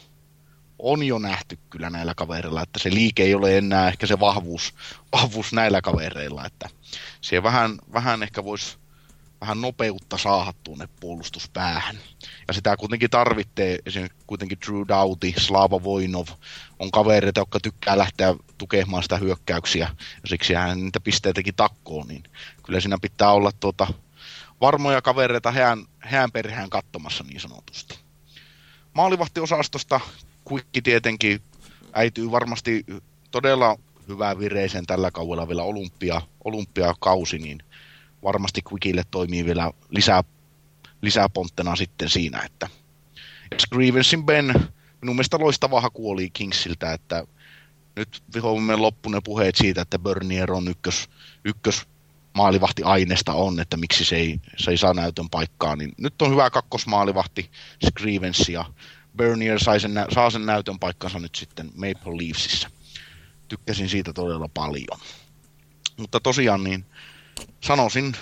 on jo nähty kyllä näillä kavereilla, että se liike ei ole enää ehkä se vahvuus, vahvuus näillä kavereilla, että se vähän, vähän ehkä voisi vähän nopeutta saada tuonne puolustuspäähän. Ja sitä kuitenkin tarvitsee, esimerkiksi kuitenkin Drew Doughty, Slava Voinov, on kavereita, jotka tykkää lähteä tukemaan sitä hyökkäyksiä, ja siksi hän niitä pisteitäkin takkoo, niin kyllä siinä pitää olla tuota, varmoja kavereita heidän, heidän perheen katsomassa niin sanotusti. Maalivahtiosastosta Quick tietenkin äityy varmasti todella hyvää vireisen tällä kaudella vielä olympia, olympiakausi, niin varmasti Quickille toimii vielä lisää, lisää ponttena sitten siinä, että Grievensin Ben, minun mielestä loistava haku oli Kingsiltä, että nyt vihoimme loppu ne puheet siitä, että Bernier on ykkös, ykkös maalivahti aineesta on, että miksi se ei, se ei saa näytön paikkaa, niin nyt on hyvä kakkosmaalivahti Scrivens ja Bernier sai sen, saa sen näytön paikkansa nyt sitten Maple Leafsissä. Tykkäsin siitä todella paljon. Mutta tosiaan niin sanoisin,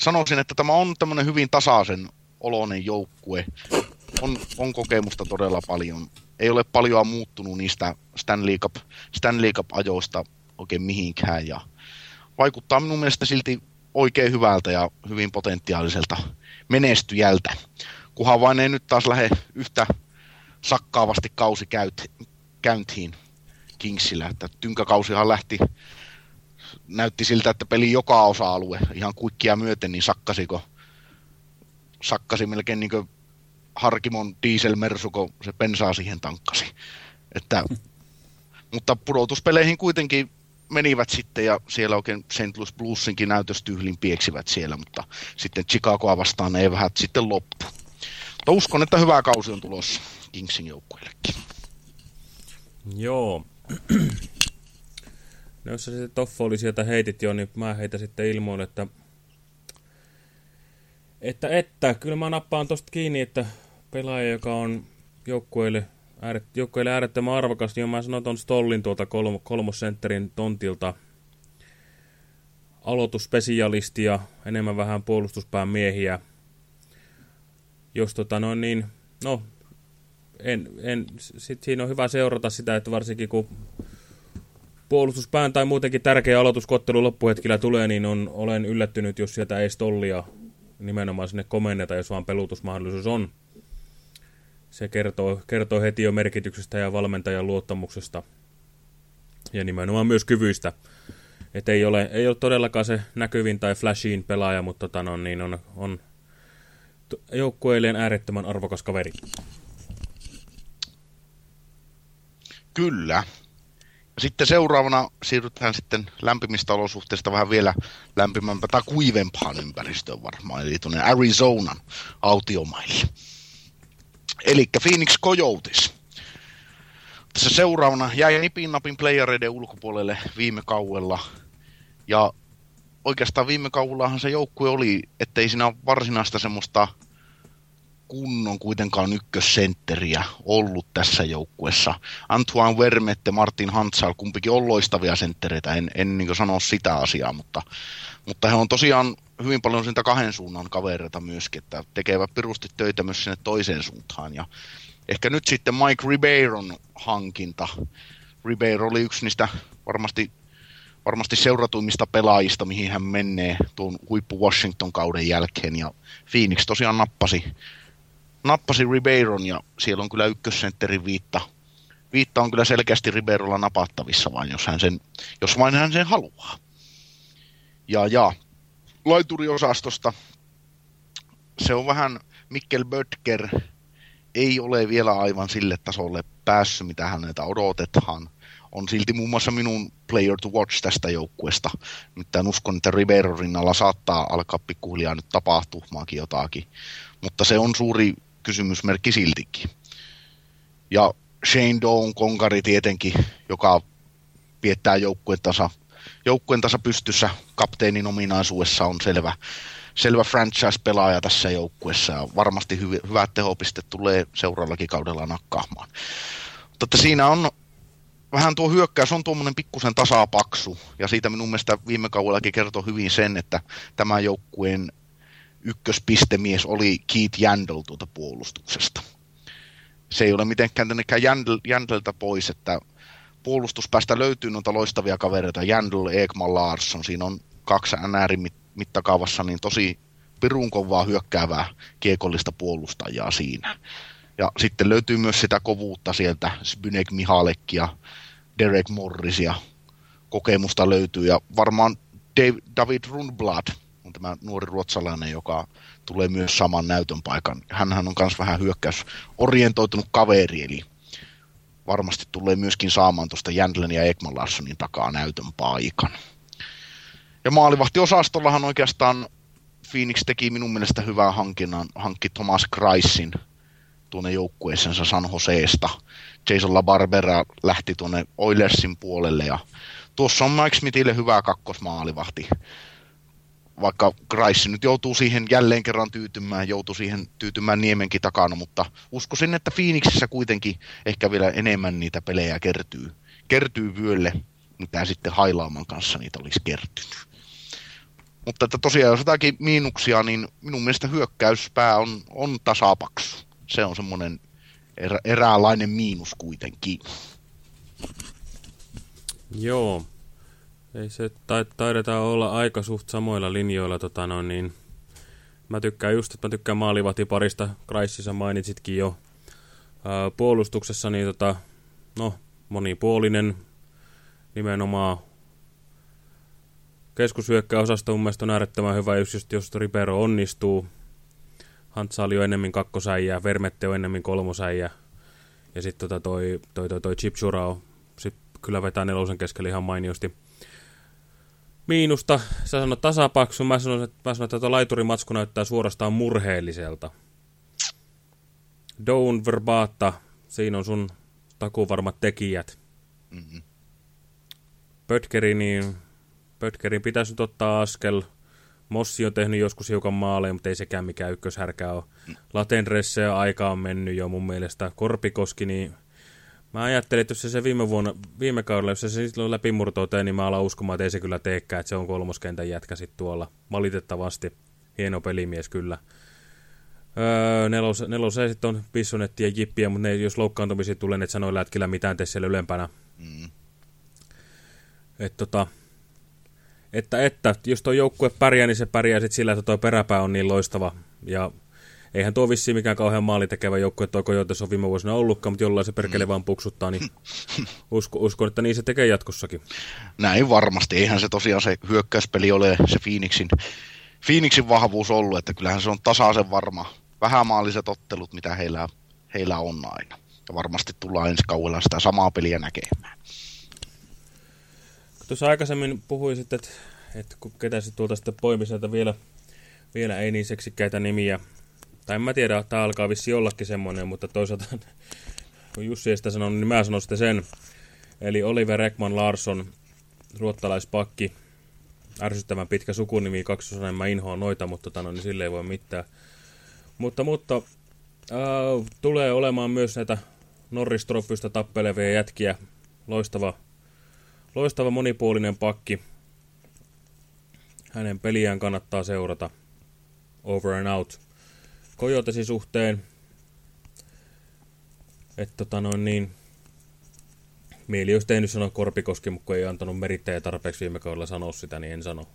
sanoisin, että tämä on tämmöinen hyvin tasaisen oloinen joukkue. On, on kokemusta todella paljon. Ei ole paljon muuttunut niistä Stanley, Cup, Stanley Cup-ajoista oikein mihinkään. Ja vaikuttaa minun mielestä silti oikein hyvältä ja hyvin potentiaaliselta menestyjältä. Kunhan vain ei nyt taas lähde yhtä sakkaavasti kausi käyntiin Kingsillä. Että tynkäkausihan lähti näytti siltä, että peli joka osa-alue ihan kuikkia myöten, niin sakkasiko, sakkasi melkein niin kuin Harkimon dieselmersu, kun se pensaa siihen tankkasi. Että, mutta pudotuspeleihin kuitenkin menivät sitten ja siellä oikein St. Louis Bluesinkin näytöstyylin pieksivät siellä, mutta sitten Chicagoa vastaan ei vähän sitten loppu. Mutta uskon, että hyvä kausi on tulossa Kingsin joukkueillekin. Joo. No jos se Toffo oli sieltä heitit jo, niin mä heitä sitten ilmoin, että että, että kyllä mä nappaan tosta kiinni, että pelaaja, joka on joukkueelle, ääret, joukkueelle äärettömän arvokas, niin mä sanon ton Stollin tuolta kolm, kolmosentterin tontilta aloituspesialistia, enemmän vähän puolustuspään miehiä. Jos tota noin niin, no, en, en, sit siinä on hyvä seurata sitä, että varsinkin kun puolustuspään tai muutenkin tärkeä aloituskottelu loppuhetkillä tulee, niin on, olen yllättynyt, jos sieltä ei stollia nimenomaan sinne komenneta, jos vaan pelutusmahdollisuus on. Se kertoo, kertoo heti jo merkityksestä ja valmentajan luottamuksesta ja nimenomaan myös kyvyistä. Et ei, ole, ei ole todellakaan se näkyvin tai flashin pelaaja, mutta tota no, niin on, on joukkueilleen äärettömän arvokas kaveri. Kyllä. Sitten seuraavana siirrytään sitten lämpimistä olosuhteista vähän vielä lämpimämpään tai kuivempaan ympäristöön varmaan, eli tuonne Arizonan autiomaille. Eli Phoenix Coyotes. Tässä seuraavana jäi nipin napin playereiden ulkopuolelle viime kauella. Ja oikeastaan viime kaudellahan se joukkue oli, ettei siinä varsinaista semmoista kunnon kuitenkaan ykkössentteriä ollut tässä joukkuessa. Antoine Vermette, Martin Hansal, kumpikin on loistavia senttereitä, en, en niin sano sitä asiaa, mutta, mutta he on tosiaan hyvin paljon siitä kahden suunnan kavereita myöskin, että tekevät pirusti töitä myös sinne toiseen suuntaan. Ja ehkä nyt sitten Mike Ribeiron hankinta. Ribeiro oli yksi niistä varmasti varmasti seuratuimmista pelaajista, mihin hän menee tuon huippu Washington-kauden jälkeen. Ja Phoenix tosiaan nappasi, nappasi Ribeiron ja siellä on kyllä ykkössentterin viitta. Viitta on kyllä selkeästi Ribeirolla napattavissa, vaan jos, hän sen, jos vain hän sen haluaa. Ja, ja laituriosastosta se on vähän, Mikkel Böttger ei ole vielä aivan sille tasolle päässyt, mitä häneltä odotetaan. On silti muun muassa minun player to watch tästä joukkuesta. Nimittäin uskon, että Ribeiro rinnalla saattaa alkaa pikkuhiljaa nyt tapahtumaakin jotakin. Mutta se on suuri kysymysmerkki siltikin. Ja Shane Down, konkari tietenkin, joka piettää joukkueen tasa, pystyssä kapteenin ominaisuudessa on selvä, selvä franchise-pelaaja tässä joukkuessa ja varmasti hy, hyvät tehopiste tulee seuraavallakin kaudella nakkaamaan. Mutta että siinä on vähän tuo hyökkäys on tuommoinen pikkusen tasapaksu ja siitä minun mielestä viime kaudellakin kertoo hyvin sen, että tämän joukkueen ykköspistemies oli Keith Jandel tuolta puolustuksesta. Se ei ole mitenkään tännenkään Jandelta pois, että puolustuspäästä löytyy noita loistavia kavereita, Jandel, Ekman, Larsson, siinä on kaksi NRin mittakaavassa niin tosi pirun kovaa hyökkäävää kiekollista puolustajaa siinä. Ja sitten löytyy myös sitä kovuutta sieltä, Mihalek ja Derek Morris ja kokemusta löytyy. Ja varmaan David Rundblad on tämä nuori ruotsalainen, joka tulee myös saman näytön paikan. Hänhän on myös vähän hyökkäys orientoitunut kaveri, eli varmasti tulee myöskin saamaan tuosta Jandlen ja Ekman Larssonin takaa näytön paikan. Ja maalivahtiosastollahan oikeastaan Phoenix teki minun mielestä hyvää hankinnan, hankki Thomas Kreisin tuonne joukkueeseensa San Joseesta. Jason LaBarbera lähti tuonne Oilersin puolelle ja tuossa on Mike Smithille hyvä kakkosmaalivahti. Vaikka Kreis nyt joutuu siihen jälleen kerran tyytymään, joutuu siihen tyytymään Niemenkin takana, mutta uskoisin, että Phoenixissä kuitenkin ehkä vielä enemmän niitä pelejä kertyy, kertyy vyölle, mitä sitten Hailaaman kanssa niitä olisi kertynyt. Mutta että tosiaan jos jotakin miinuksia, niin minun mielestä hyökkäyspää on, on tasapaksu. Se on semmoinen erä, eräänlainen miinus kuitenkin. Joo. Ei se taidetaan olla aika suht samoilla linjoilla. Tota no, niin mä tykkään just, että mä tykkään maalivahtiparista. Kraississa mainitsitkin jo. Ää, puolustuksessa niin tota, no, monipuolinen nimenomaan keskushyökkäosasto mun mielestä on äärettömän hyvä, jos, just, jos Ripero onnistuu. Hantsa oli jo enemmän kakkosäijä, Vermette on enemmän kolmosäijä. Ja sitten tota toi, toi, toi, toi Chip Churao, sit kyllä vetää nelosen keskellä ihan mainiosti. Miinusta. Sä sanoit tasapaksu, mä sanoin, että, mä sanoin, että tuo laiturimatsku näyttää suorastaan murheelliselta. Down Verbata, siinä on sun takuvarmat tekijät. Mm -hmm. Pötkeri, niin Pötkerin pitäisi nyt ottaa askel. Mossi on tehnyt joskus hiukan maaleja, mutta ei sekään mikään ykköshärkä ole. Latenresse aika on mennyt jo mun mielestä. Korpikoski, niin mä ajattelin, että jos se, se viime, vuonna, viime kaudella, jos se silloin läpimurtoa tee, niin mä alan uskomaan, että ei se kyllä teekään, että se on kolmoskentän jätkä sitten tuolla. Valitettavasti. Hieno pelimies kyllä. Öö, nelos, neloseen sitten on Pissonetti ja Jippiä, mutta ne, jos loukkaantumisia tulee, ne et sanoi lätkillä mitään tee siellä ylempänä. Mm. Et tota, että, että jos tuo joukkue pärjää, niin se pärjää sitten sillä, että tuo peräpää on niin loistava. Ja eihän tuo vissiin mikään kauhean maalitekevä joukkue, tuo Kojotes on viime vuosina ollutkaan, mutta jollain se perkele mm. vaan puksuttaa, niin usko, uskon, että niin se tekee jatkossakin. Näin varmasti. Eihän se tosiaan se hyökkäyspeli ole se Phoenixin, Phoenixin vahvuus ollut, että kyllähän se on tasaisen varma. Vähämaaliset ottelut, mitä heillä, heillä on aina. Ja varmasti tullaan ensi kaudella sitä samaa peliä näkemään. Tuossa aikaisemmin puhuin sitten, että, että kun ketä sitten tuolta sitten poimisi näitä vielä, vielä ei niin seksikkäitä nimiä. Tai en mä tiedä, tämä alkaa vissi ollakin semmoinen, mutta toisaalta kun Jussi ei sitä sanonut, niin mä sanon sitten sen. Eli Oliver Ekman Larsson, ruottalaispakki, ärsyttävän pitkä sukunimi, kaksosainen, mä inhoan noita, mutta tota, no, niin sille ei voi mitään. Mutta, mutta äh, tulee olemaan myös näitä Norris tappelevia jätkiä, loistava Loistava monipuolinen pakki. Hänen peliään kannattaa seurata. Over and out. Kojotesi suhteen. Että tota noin niin... Mieli olisi tehnyt sanoa Korpikoski, mutta kun ei antanut merittäjä tarpeeksi viime kaudella sanoa sitä, niin en sano.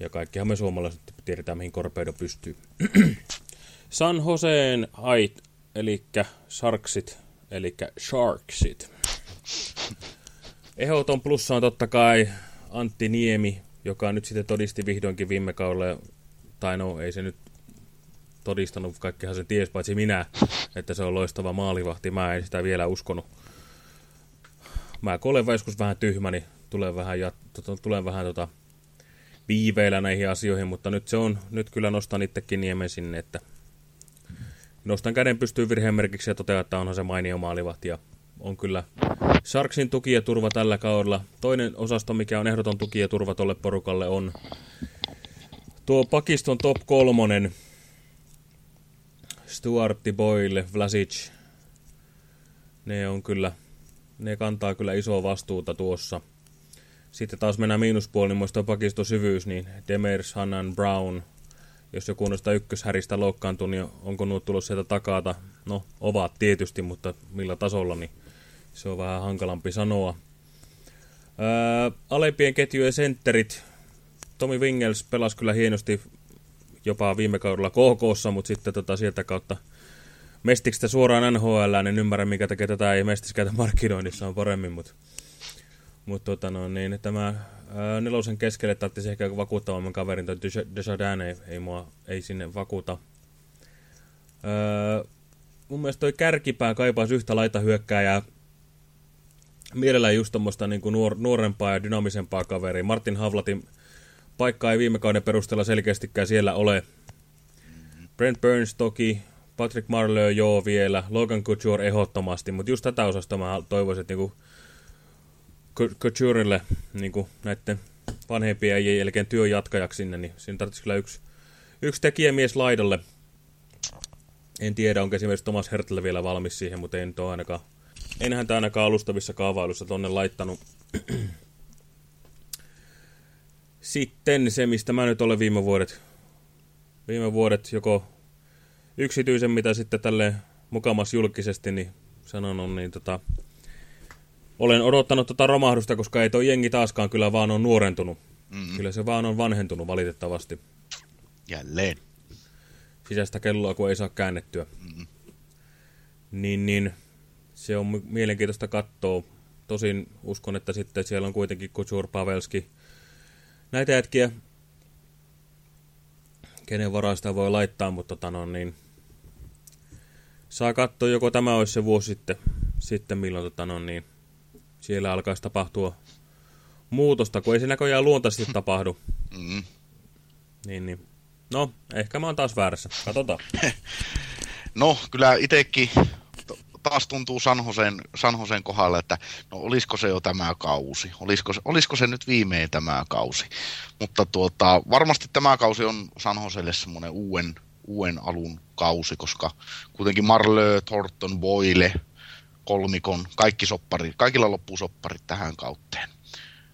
Ja kaikkihan me suomalaiset tiedetään, mihin Korpeido pystyy. San Joseen hait, eli Sharksit, eli Sharksit. Ehdoton plussa on totta kai Antti Niemi, joka nyt sitten todisti vihdoinkin viime kaudella, tai no ei se nyt todistanut, kaikkihan se ties paitsi minä, että se on loistava maalivahti. Mä en sitä vielä uskonut. Mä kun olen joskus vähän tyhmä, niin tulen vähän, ja, tulen vähän tota, viiveillä näihin asioihin, mutta nyt se on, nyt kyllä nostan itsekin niemen sinne, että nostan käden pystyy virhemerkiksi ja totean, että onhan se mainio maalivahti ja on kyllä Sharksin tuki ja turva tällä kaudella. Toinen osasto, mikä on ehdoton tuki ja turva tolle porukalle on tuo Pakiston top kolmonen. Stuartti, Boyle, Vlasic. Ne on kyllä, ne kantaa kyllä isoa vastuuta tuossa. Sitten taas mennään miinuspuolin, niin muista Pakiston syvyys, niin Demers, Hannan, Brown. Jos joku noista ykköshäristä loukkaantuu, niin onko nuo tullut sieltä takata? No, ovat tietysti, mutta millä tasolla, niin se on vähän hankalampi sanoa. Ää, alempien ketjujen sentterit. Tomi Wingels pelasi kyllä hienosti jopa viime kaudella KKssa, mutta sitten tota sieltä kautta Mestikstä suoraan NHL, en ymmärrä mikä takia tätä ei Mestis käytä markkinoinnissa on paremmin, mutta mut, tota no, niin, tämä ää, nelosen keskelle tarvitsisi ehkä vakuuttavamman kaverin, tai Desjardins ei, ei, mua, ei sinne vakuuta. Ää, mun mielestä toi kärkipää kaipaisi yhtä laita hyökkääjää mielellään just tuommoista niin nuor nuorempaa ja dynamisempaa kaveria. Martin Havlatin paikka ei viime kauden perusteella selkeästikään siellä ole. Brent Burns toki, Patrick Marleau joo vielä, Logan Couture ehdottomasti, mutta just tätä osasta mä toivoisin, että niinku Couturelle niinku näiden vanhempien jälkeen työn jatkajaksi sinne, niin siinä tarvitsisi kyllä yksi, yksi tekijämies laidalle. En tiedä, onko esimerkiksi Thomas Hertel vielä valmis siihen, mutta ei ole ainakaan Enhän tämä ainakaan alustavissa kaavailussa tonne laittanut. Sitten se, mistä mä nyt olen viime vuodet. Viime vuodet joko yksityisen, mitä sitten tälle mukamas julkisesti, niin sanonut, niin tota, olen odottanut tota romahdusta, koska ei toi jengi taaskaan kyllä vaan on nuorentunut. Mm -hmm. Kyllä se vaan on vanhentunut valitettavasti. Jälleen. Sisäistä kelloa, kun ei saa käännettyä. Mm -hmm. Niin, niin se on mielenkiintoista katsoa. Tosin uskon, että sitten siellä on kuitenkin Kutsur, Pavelski, näitä jätkiä, kenen varaista voi laittaa, mutta tota no, niin, saa katsoa, joko tämä olisi se vuosi sitten, sitten milloin tota no, niin, siellä alkaisi tapahtua muutosta, kun ei se näköjään luontaisesti tapahdu. Mm. Niin, niin. No, ehkä mä oon taas väärässä. Katsotaan. No, kyllä itsekin taas tuntuu Sanhosen, Sanhosen kohdalla, että no olisiko se jo tämä kausi, olisiko se, olisiko se nyt viimein tämä kausi. Mutta tuota, varmasti tämä kausi on Sanhoselle semmoinen uuden, uuden alun kausi, koska kuitenkin Marlö, Thornton, Boyle, kolmikon, kaikki sopparit, kaikilla loppuu sopparit tähän kautteen.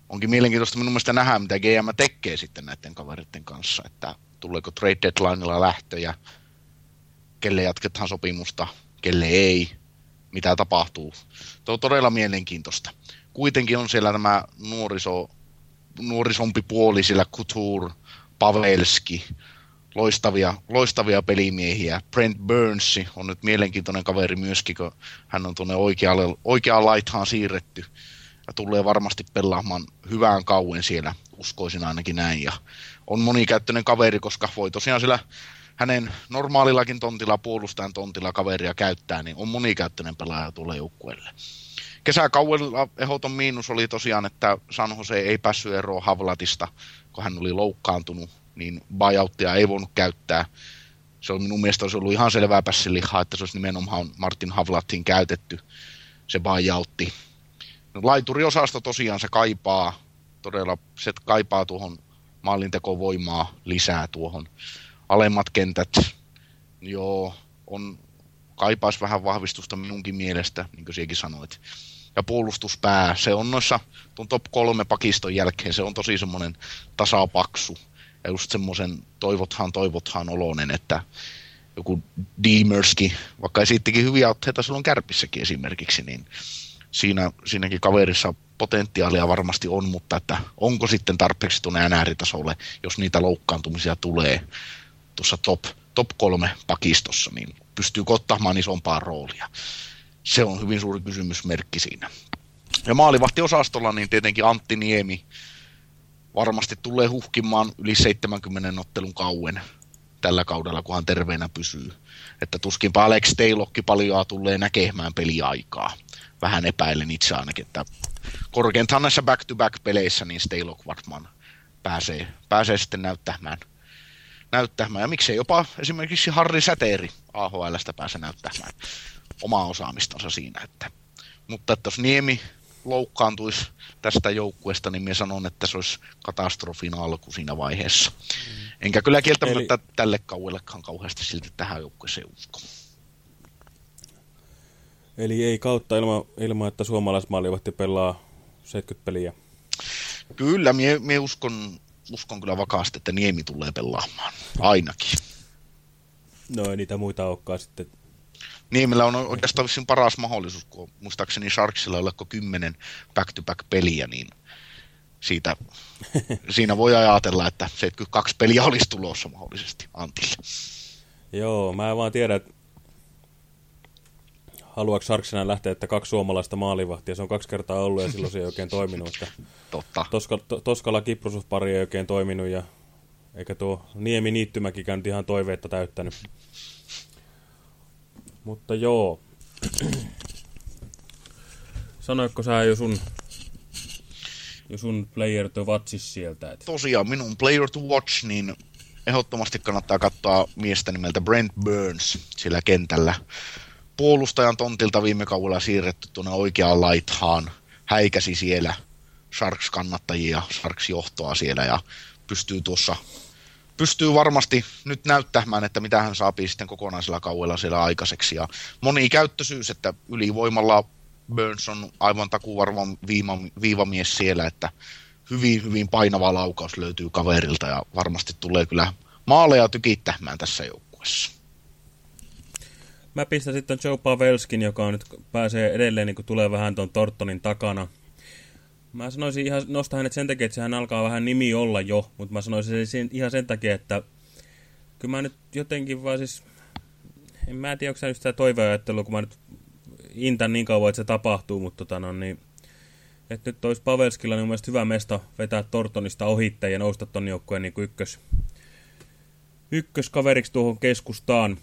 Onkin mielenkiintoista minun mielestä nähdä, mitä GM tekee sitten näiden kaveritten kanssa, että tuleeko trade deadlineilla lähtöjä, kelle jatketaan sopimusta, kelle ei, mitä tapahtuu. Tuo on todella mielenkiintoista. Kuitenkin on siellä nämä nuoriso, nuorisompi puoli, sillä Couture, Pavelski, loistavia, loistavia pelimiehiä. Brent Burns on nyt mielenkiintoinen kaveri myöskin, kun hän on tuonne oikealle, oikeaan laitaan siirretty ja tulee varmasti pelaamaan hyvään kauen siellä, uskoisin ainakin näin. Ja on monikäyttöinen kaveri, koska voi tosiaan sillä hänen normaalillakin tontilla, puolustajan tontilla kaveria käyttää, niin on monikäyttöinen pelaaja tulee joukkueelle. Kesäkauella ehdoton miinus oli tosiaan, että San Jose ei päässyt eroon Havlatista, kun hän oli loukkaantunut, niin buyouttia ei voinut käyttää. Se on minun mielestä olisi ollut ihan selvää pässilihaa, että se olisi nimenomaan Martin Havlatin käytetty, se buyoutti. No, laituriosasto tosiaan se kaipaa, todella se kaipaa tuohon maalintekovoimaa lisää tuohon alemmat kentät, joo, on, kaipaisi vähän vahvistusta minunkin mielestä, niin kuin sinäkin sanoit. Ja puolustuspää, se on noissa tuon top kolme pakiston jälkeen, se on tosi semmoinen tasapaksu. Ja just semmoisen toivothan, toivothan oloinen, että joku Deemerski, vaikka esittikin hyviä otteita silloin kärpissäkin esimerkiksi, niin siinä, siinäkin kaverissa potentiaalia varmasti on, mutta että onko sitten tarpeeksi tuonne NR-tasolle, jos niitä loukkaantumisia tulee tuossa top, top kolme pakistossa, niin pystyy ottamaan isompaa roolia. Se on hyvin suuri kysymysmerkki siinä. Ja maalivahtiosastolla niin tietenkin Antti Niemi varmasti tulee huhkimaan yli 70 ottelun kauen tällä kaudella, kun hän terveenä pysyy. Että tuskinpa Alex Taylokki paljon tulee näkemään peliaikaa. Vähän epäilen itse ainakin, että korkeintaan näissä back-to-back-peleissä niin Staylock varmaan pääsee, pääsee sitten näyttämään – näyttämään. Ja miksei jopa esimerkiksi Harri Säteeri AHLstä pääse näyttämään omaa osaamistansa siinä. Että. Mutta että jos Niemi loukkaantuisi tästä joukkueesta, niin minä sanon, että se olisi katastrofin alku siinä vaiheessa. Mm. Enkä kyllä kieltämättä Eli... tälle kauellekaan kauheasti silti tähän joukkueeseen usko. Eli ei kautta ilman, ilma että suomalaismaalivahti pelaa 70 peliä? Kyllä, minä uskon uskon kyllä vakaasti, että Niemi tulee pelaamaan. Ainakin. No ei niitä muita olekaan sitten. Niemellä on oikeastaan paras mahdollisuus, kun muistaakseni Sharksilla on kymmenen back-to-back-peliä, niin siitä, siinä voi ajatella, että 72 peliä olisi tulossa mahdollisesti Antille. Joo, mä en vaan tiedä, että haluaako Sarksena lähteä, että kaksi suomalaista maalivahtia, se on kaksi kertaa ollut ja silloin se ei oikein toiminut. Että Totta. Toska, to, Toskala Kiprusov-pari ei oikein toiminut ja eikä tuo Niemi Niittymäkikään ihan toiveetta täyttänyt. Mutta joo. Sanoitko sä jo sun, jo sun player to watch sieltä? Et... Tosiaan, minun player to watch, niin ehdottomasti kannattaa katsoa miestä nimeltä Brent Burns sillä kentällä puolustajan tontilta viime kaudella siirretty tuonne oikeaan laithaan, häikäsi siellä Sharks-kannattajia, Sharks-johtoa siellä ja pystyy tuossa pystyy varmasti nyt näyttämään, että mitä hän saapii sitten kokonaisella kauella siellä aikaiseksi. Ja monikäyttöisyys, että ylivoimalla Burns on aivan takuvarvan viima, viivamies siellä, että hyvin, hyvin painava laukaus löytyy kaverilta ja varmasti tulee kyllä maaleja tykittämään tässä joukkueessa. Mä pistän sitten Joe Pavelskin, joka on nyt pääsee edelleen, niin tulee vähän tuon Tortonin takana. Mä sanoisin ihan, nosta hänet sen takia, että sehän alkaa vähän nimi olla jo, mutta mä sanoisin sen, ihan sen takia, että kyllä mä nyt jotenkin vaan siis, en mä tiedä, onko se just sitä toiveajattelu, kun mä nyt intän niin kauan, että se tapahtuu, mutta tota no, niin, että nyt olisi Pavelskilla niin mielestäni hyvä mesto vetää Tortonista ohitte ja nousta ton joukkueen niin ykkös, ykköskaveriksi tuohon keskustaan.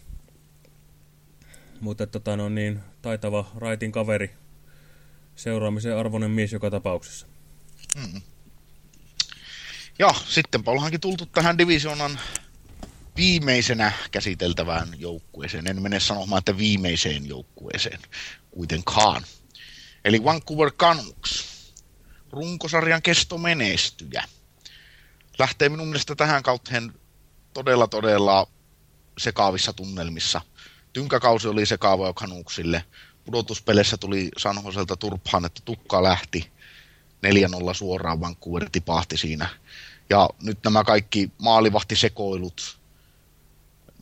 Mutta tota, no niin, taitava raitin kaveri, seuraamisen arvoinen mies joka tapauksessa. Mm. Ja sitten ollaankin tultu tähän divisionan viimeisenä käsiteltävään joukkueeseen. En mene sanomaan, että viimeiseen joukkueeseen kuitenkaan. Eli Vancouver Canucks, runkosarjan kestomenestyjä. Lähtee minun mielestä tähän kauteen todella, todella sekaavissa tunnelmissa. Tynkäkausi oli sekaava jo Canucksille. Pudotuspeleissä tuli Sanhoselta turpaan, että tukka lähti. 4-0 suoraan Vancouver tipahti siinä. Ja nyt nämä kaikki maalivahtisekoilut,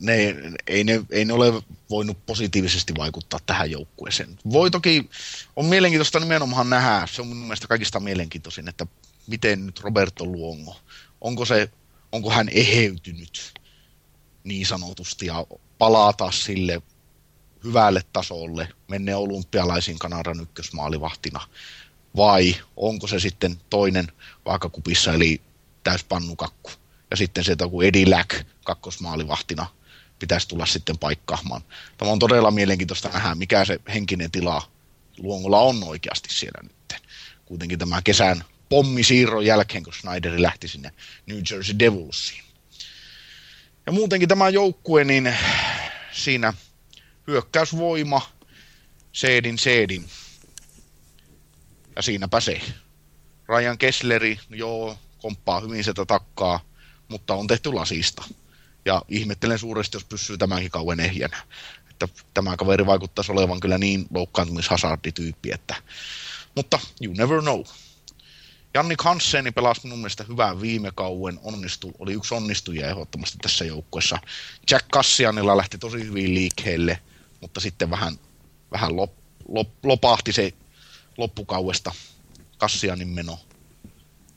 ne, ei, ne, ei ne ole voinut positiivisesti vaikuttaa tähän joukkueeseen. Voi toki, on mielenkiintoista nimenomaan nähdä, se on mun mielestä kaikista mielenkiintoisin, että miten nyt Roberto Luongo, onko, se, onko hän eheytynyt niin sanotusti ja palata sille hyvälle tasolle, menne olympialaisiin Kanadan ykkösmaalivahtina, vai onko se sitten toinen vaakakupissa, eli täyspannukakku. Ja sitten sieltä kun Eddie Lack kakkosmaalivahtina pitäisi tulla sitten paikkaamaan. Tämä on todella mielenkiintoista nähdä, mikä se henkinen tila Luongolla on oikeasti siellä nyt. Kuitenkin tämä kesän pommisiirron jälkeen, kun Snyderi lähti sinne New Jersey Devilsiin. Ja muutenkin tämä joukkue, niin siinä hyökkäysvoima, seedin seedin. Ja siinäpä se. Ryan Kessleri, joo, komppaa hyvin sitä takkaa, mutta on tehty lasista. Ja ihmettelen suuresti, jos pysyy tämänkin kauan ehjänä. Että tämä kaveri vaikuttaisi olevan kyllä niin loukkaantumishazardityyppi, että... Mutta you never know. Jannik Hansseni pelasi minun mielestä hyvää viime kauen, onnistu, oli yksi onnistuja ehdottomasti tässä joukkueessa. Jack Cassianilla lähti tosi hyvin liikkeelle, mutta sitten vähän, vähän lop, lop, lopahti se loppukauesta Kassianin meno.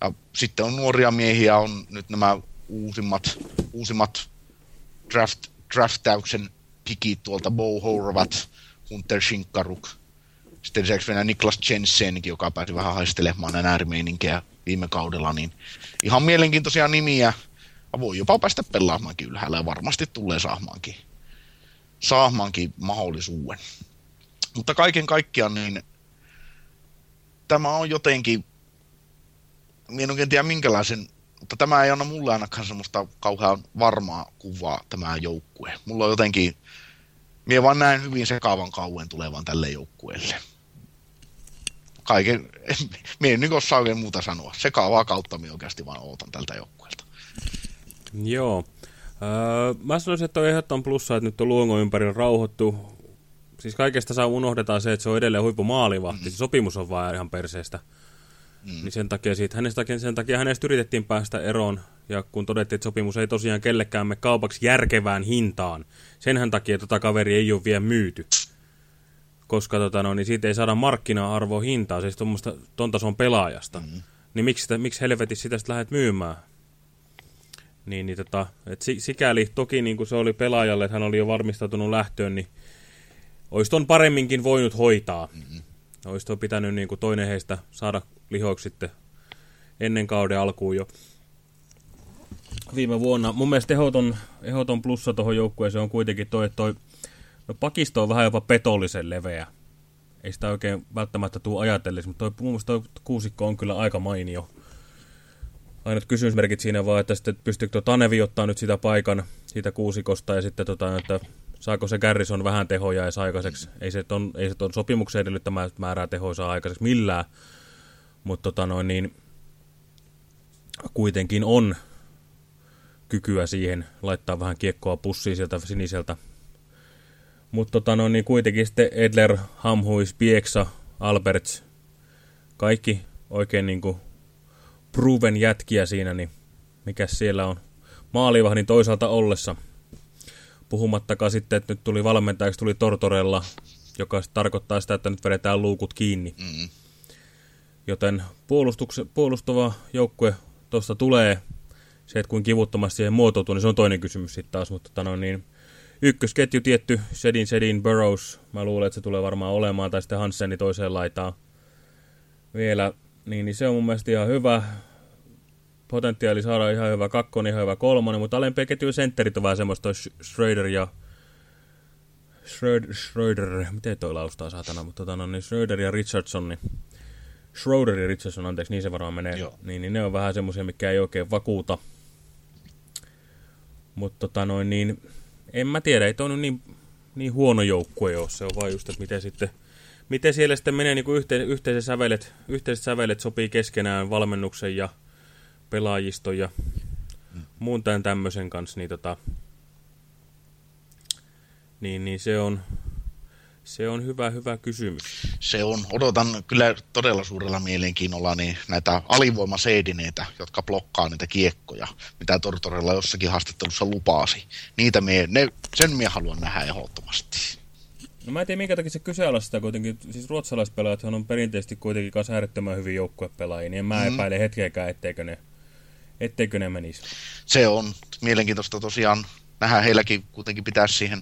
Ja sitten on nuoria miehiä, on nyt nämä uusimmat, uusimmat draft, draftauksen pikit tuolta Bo Horvat, Hunter Shinkaruk. Sitten lisäksi vielä Niklas Jensenkin, joka pääsi vähän haistelemaan NR-meininkejä viime kaudella, niin ihan mielenkiintoisia nimiä. Ja voi jopa päästä pelaamaankin ylhäällä ja varmasti tulee saamaankin, saamaankin mahdollisuuden. Mutta kaiken kaikkiaan niin tämä on jotenkin, minä en oikein tiedä minkälaisen, mutta tämä ei anna mulle ainakaan semmoista kauhean varmaa kuvaa tämä joukkue. Mulla on jotenkin, minä vaan näen hyvin sekaavan kauan tulevan tälle joukkueelle. Kaiken, minä en niin osaa oikein muuta sanoa. Sekaavaa kautta minä oikeasti vaan ootan tältä joukkueelta. Joo. Öö, mä sanoisin, että on ehdottoman plussa, että nyt on luongon ympärillä rauhoittu siis kaikesta saa unohdetaan se, että se on edelleen huippumaalivahti. Mm. Se sopimus on vaan ihan perseestä. Mm. Niin sen takia, siitä, hänestä, sen takia hänestä yritettiin päästä eroon. Ja kun todettiin, että sopimus ei tosiaan kellekään me kaupaksi järkevään hintaan. Senhän takia tota kaveri ei ole vielä myyty. Koska tota, no, niin siitä ei saada markkina-arvoa hintaa, siis ton tason pelaajasta. Mm. Niin miksi, sitä, miksi helvetissä sitä sitten lähdet myymään? Niin, niin tota, et sikäli toki niin kuin se oli pelaajalle, että hän oli jo varmistautunut lähtöön, niin olisi ton paremminkin voinut hoitaa. Mm-hmm. Olisi ton pitänyt niin kuin toinen heistä saada lihoiksi sitten ennen kauden alkuun jo viime vuonna. Mun mielestä ehoton, ehoton plussa tuohon joukkueeseen on kuitenkin toi, että toi no pakisto on vähän jopa petollisen leveä. Ei sitä oikein välttämättä tuu ajatellisi, mutta mun mielestä toi kuusikko on kyllä aika mainio. Ainut kysymysmerkit siinä vaan, että sitten pystyykö Tanevi ottaa nyt sitä paikan siitä kuusikosta ja sitten tota, että saako se Garrison vähän tehoja edes aikaiseksi. Ei se ton, ei se ton sopimuksen edellyttämää määrää tehoja saa aikaiseksi millään, mutta tota noin, niin, kuitenkin on kykyä siihen laittaa vähän kiekkoa pussiin sieltä siniseltä. Mutta tota noin, niin kuitenkin sitten Edler, Hamhuis, Pieksa, Alberts, kaikki oikein niinku proven jätkiä siinä, niin mikä siellä on maalivahdin toisaalta ollessa – Puhumattakaan sitten, että nyt tuli valmentajaksi, tuli Tortorella, joka tarkoittaa sitä, että nyt vedetään luukut kiinni. Mm. Joten puolustava joukkue tuosta tulee. Se, että kuin kivuttomasti siihen muotoutuu, niin se on toinen kysymys sitten taas. Mutta tota niin, ykkösketju tietty, Sedin, Sedin, Burrows. Mä luulen, että se tulee varmaan olemaan. Tai sitten Hanseni toiseen laitaan vielä. Niin, niin se on mun mielestä ihan hyvä potentiaali saada ihan hyvä kakkonen, ihan hyvä kolmonen, mutta alempia ketjuja sentterit on vähän semmoista, Schroeder ja Schröder, Schröder, miten toi laustaa saatana, mutta tota, no, niin Schröder ja Richardson, niin Schroeder ja Richardson, anteeksi, niin se varmaan menee. Niin, niin ne on vähän semmoisia, mikä ei oikein vakuuta. Mutta tota noin, niin en mä tiedä, ei toi niin, niin huono joukkue ole. Se on vaan just, että miten sitten miten siellä sitten menee niin kuin yhte, yhteiset, sävelet, yhteiset sävelet sopii keskenään valmennuksen ja pelaajiston ja muun tämän tämmöisen kanssa, niin, tota, niin, niin se on, se on hyvä, hyvä kysymys. Se on. Odotan kyllä todella suurella mielenkiinnolla niin näitä alivoimaseedineitä, jotka blokkaa niitä kiekkoja, mitä Tortorella jossakin haastattelussa lupasi. Niitä mie, ne, sen minä haluan nähdä ehdottomasti. No mä en tiedä, minkä takia se kyseenalaistaa kuitenkin. Siis ruotsalaispelaajat on perinteisesti kuitenkin kanssa äärettömän hyvin joukkuepelaajia, niin mä mm. epäile hetkeäkään, etteikö ne, etteikö ne menisi. Se on mielenkiintoista tosiaan nähdä heilläkin kuitenkin pitää siihen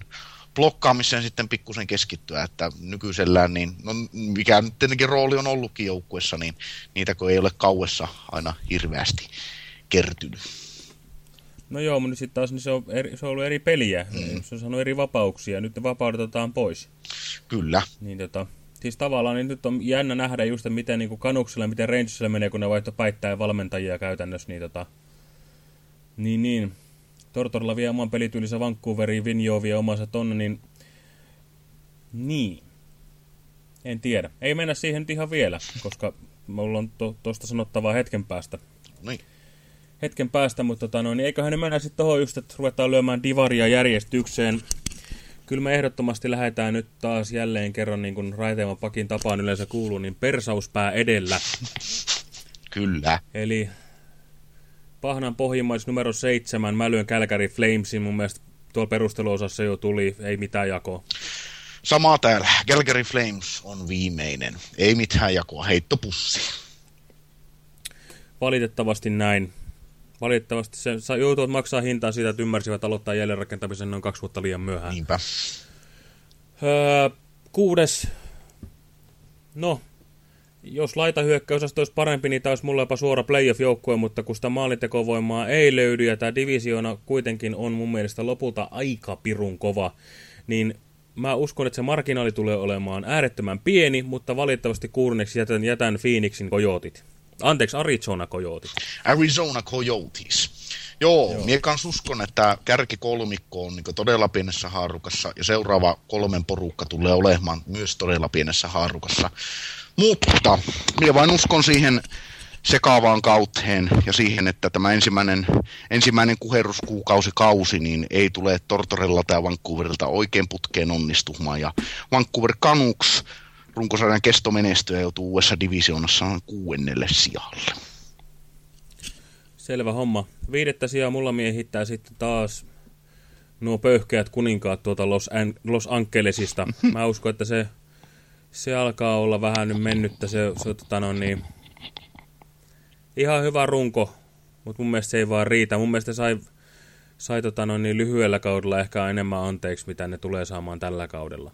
blokkaamiseen sitten pikkusen keskittyä, että nykyisellään, niin, no, mikä nyt tietenkin rooli on ollutkin joukkuessa, niin niitäkö ei ole kauessa aina hirveästi kertynyt. No joo, mutta sitten taas niin se, on eri, se on ollut eri peliä, mm. se on saanut eri vapauksia, nyt ne vapautetaan pois. Kyllä. Niin tota, siis tavallaan niin nyt on jännä nähdä just, että miten niin Kanuksella, miten Rangersilla menee, kun ne vaihto päittää valmentajia käytännössä, niin tota, niin niin, Tortorilla vie oman pelityylissä Vancouveriin, Vinjo vie omansa tonne, niin niin, en tiedä. Ei mennä siihen nyt ihan vielä, koska mulla on tuosta to, sanottavaa hetken päästä. Niin hetken päästä, mutta tota, no, niin eiköhän ne mennä sitten tuohon just, että ruvetaan lyömään divaria järjestykseen. Kyllä me ehdottomasti lähdetään nyt taas jälleen kerran, niin kuin raiteaman pakin tapaan yleensä kuuluu, niin persauspää edellä. Kyllä. Eli Pahnan pohjimmais numero seitsemän, mä lyön Calgary Flamesin, mun mielestä tuolla perusteluosassa jo tuli, ei mitään jakoa. Sama täällä, Calgary Flames on viimeinen, ei mitään jakoa, heittopussi. Valitettavasti näin. Valitettavasti se joutuvat maksaa hintaa siitä, että ymmärsivät aloittaa jälleenrakentamisen noin kaksi vuotta liian myöhään. Niinpä. Öö, kuudes. No, jos laitahyökkäysosasto olisi parempi, niin tämä olisi mulle jopa suora playoff-joukkue, mutta kun sitä maalintekovoimaa ei löydy ja tämä divisioona kuitenkin on mun mielestä lopulta aika pirun kova, niin mä uskon, että se marginaali tulee olemaan äärettömän pieni, mutta valitettavasti kuudenneksi jätän, jätän Phoenixin kojotit. Anteeksi, Arizona Coyotes. Arizona Coyotes. Joo, Joo. minä kanssa uskon, että kärkikolmikko on niin todella pienessä haarukassa ja seuraava kolmen porukka tulee olemaan myös todella pienessä haarukassa. Mutta minä vain uskon siihen sekaavaan kauteen ja siihen, että tämä ensimmäinen, ensimmäinen kuheruskuukausi kausi niin ei tule Tortorella tai Vancouverilta oikein putkeen onnistumaan. Ja Vancouver Canucks runkosarjan kesto menestyä joutuu uudessa divisioonassa noin kuuennelle sijalle. Selvä homma. Viidettä sijaa mulla miehittää sitten taas nuo pöyhkeät kuninkaat tuota Los, An Los Angelesista. Mä uskon, että se, se alkaa olla vähän nyt mennyttä. Se, se tota no niin, ihan hyvä runko, mutta mun mielestä se ei vaan riitä. Mun mielestä sai, sai tota no niin, lyhyellä kaudella ehkä enemmän anteeksi, mitä ne tulee saamaan tällä kaudella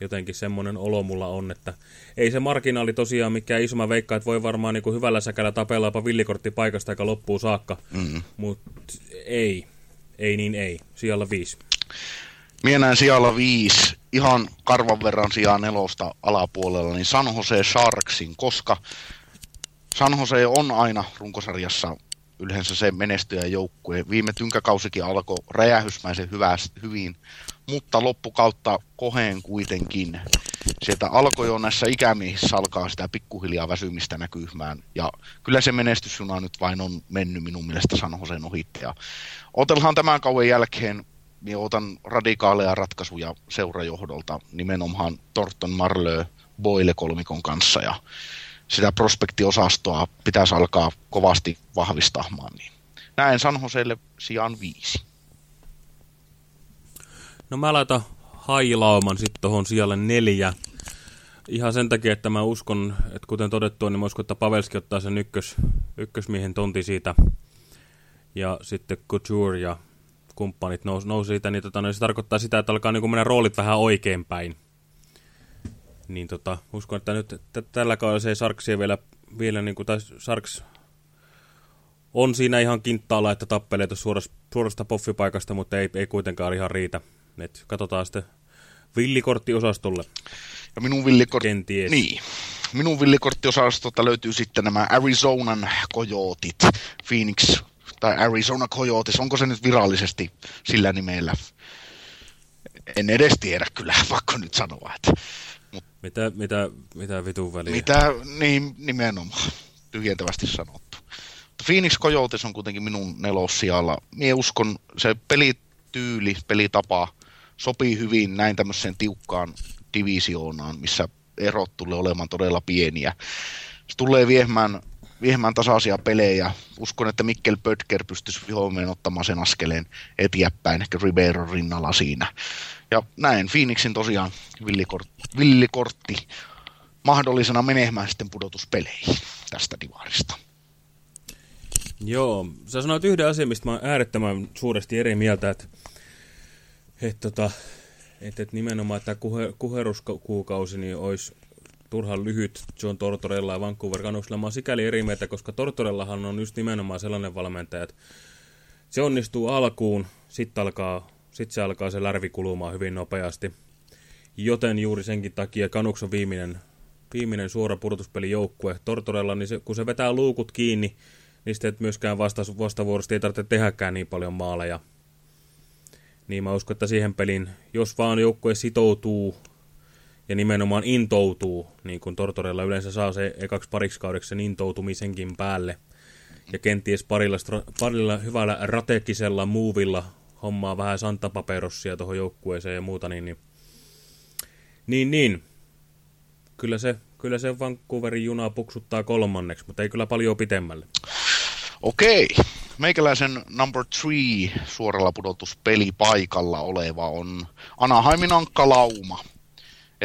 jotenkin semmoinen olo mulla on, että ei se marginaali tosiaan mikään iso. Mä veikkaan, että voi varmaan niin kuin hyvällä säkällä tapella jopa villikortti paikasta aika loppuun saakka, mm. mutta ei, ei niin ei, sijalla viisi. Mienään sijalla viisi, ihan karvan verran sijaa nelosta alapuolella, niin San Jose Sharksin, koska San Jose on aina runkosarjassa yleensä se menestyjä joukkue. Viime tynkäkausikin alkoi räjähysmäisen hyvä, hyvin mutta loppukautta koheen kuitenkin. Sieltä alkoi jo näissä ikämiehissä alkaa sitä pikkuhiljaa väsymistä näkymään. Ja kyllä se menestysjuna nyt vain on mennyt minun mielestä San Josen ohitte. Ja otellaan tämän kauan jälkeen minä otan radikaaleja ratkaisuja seurajohdolta nimenomaan Torton Marlö Boyle kolmikon kanssa ja sitä prospektiosastoa pitäisi alkaa kovasti vahvistamaan. Niin näen San Joselle sijaan viisi. No mä laitan hailauman sitten tuohon siellä neljä. Ihan sen takia, että mä uskon, että kuten todettua, niin mä uskon, että Pavelski ottaa sen ykkös, ykkösmiehen tonti siitä. Ja sitten Couture ja kumppanit nous, nousi siitä, niin, tota, niin se tarkoittaa sitä, että alkaa niin mennä roolit vähän oikein päin. Niin tota, uskon, että nyt tällä kaudella se ei Sarksia vielä, vielä niin kuin, tai Sarks on siinä ihan kinttaalla, että tappelee suorasta, suorasta poffipaikasta, mutta ei, ei kuitenkaan ihan riitä. Et katsotaan sitten villikorttiosastolle. Ja minun villikortti... Kenties. Niin. minun villikorttiosastolta löytyy sitten nämä Arizonan Coyotit, Phoenix tai Arizona Coyotes, onko se nyt virallisesti sillä nimellä? En edes tiedä kyllä, pakko nyt sanoa. Että, mut, mitä, mitä, mitä vitun väliä? Mitä, niin nimenomaan, tyhjentävästi sanottu. Phoenix Coyotes on kuitenkin minun nelossijalla. Mie uskon, se pelityyli, pelitapa sopii hyvin näin tämmöiseen tiukkaan divisioonaan, missä erot tulee olemaan todella pieniä. Se tulee viemään, viemään tasaisia pelejä. Uskon, että Mikkel Pötker pystyisi vihoimeen ottamaan sen askeleen eteenpäin, ehkä Ribeiro rinnalla siinä. Ja näin Phoenixin tosiaan villikort, villikortti mahdollisena menemään sitten pudotuspeleihin tästä divarista. Joo, sä sanoit yhden asian, mistä mä oon äärettömän suuresti eri mieltä, että, että, tota, että, että nimenomaan tämä kuheruskuukausi niin olisi turhan lyhyt John Tortorella ja Vancouver Canucksilla. Mä oon sikäli eri mieltä, koska Tortorellahan on just nimenomaan sellainen valmentaja, että se onnistuu alkuun, sitten alkaa, sit se alkaa se lärvi kulumaan hyvin nopeasti. Joten juuri senkin takia Canucks on viimeinen, viimeinen suora pudotuspelijoukkue. Tortorella, niin se, kun se vetää luukut kiinni, niin sitten myöskään vasta, vastavuorosti ei tarvitse tehdäkään niin paljon maaleja. Niin mä uskon, että siihen pelin, jos vaan joukkue sitoutuu ja nimenomaan intoutuu, niin kuin Tortorella yleensä saa se ekaksi pariksi kaudeksi sen intoutumisenkin päälle, ja kenties parilla, parilla hyvällä rateekisella muuvilla hommaa vähän santapaperossia tuohon joukkueeseen ja muuta, niin, niin, niin, niin. Kyllä se, kyllä se Vancouverin juna puksuttaa kolmanneksi, mutta ei kyllä paljon pitemmälle. Okei. Meikäläisen number three suoralla pudotuspeli paikalla oleva on Anaheimin Ankka Lauma.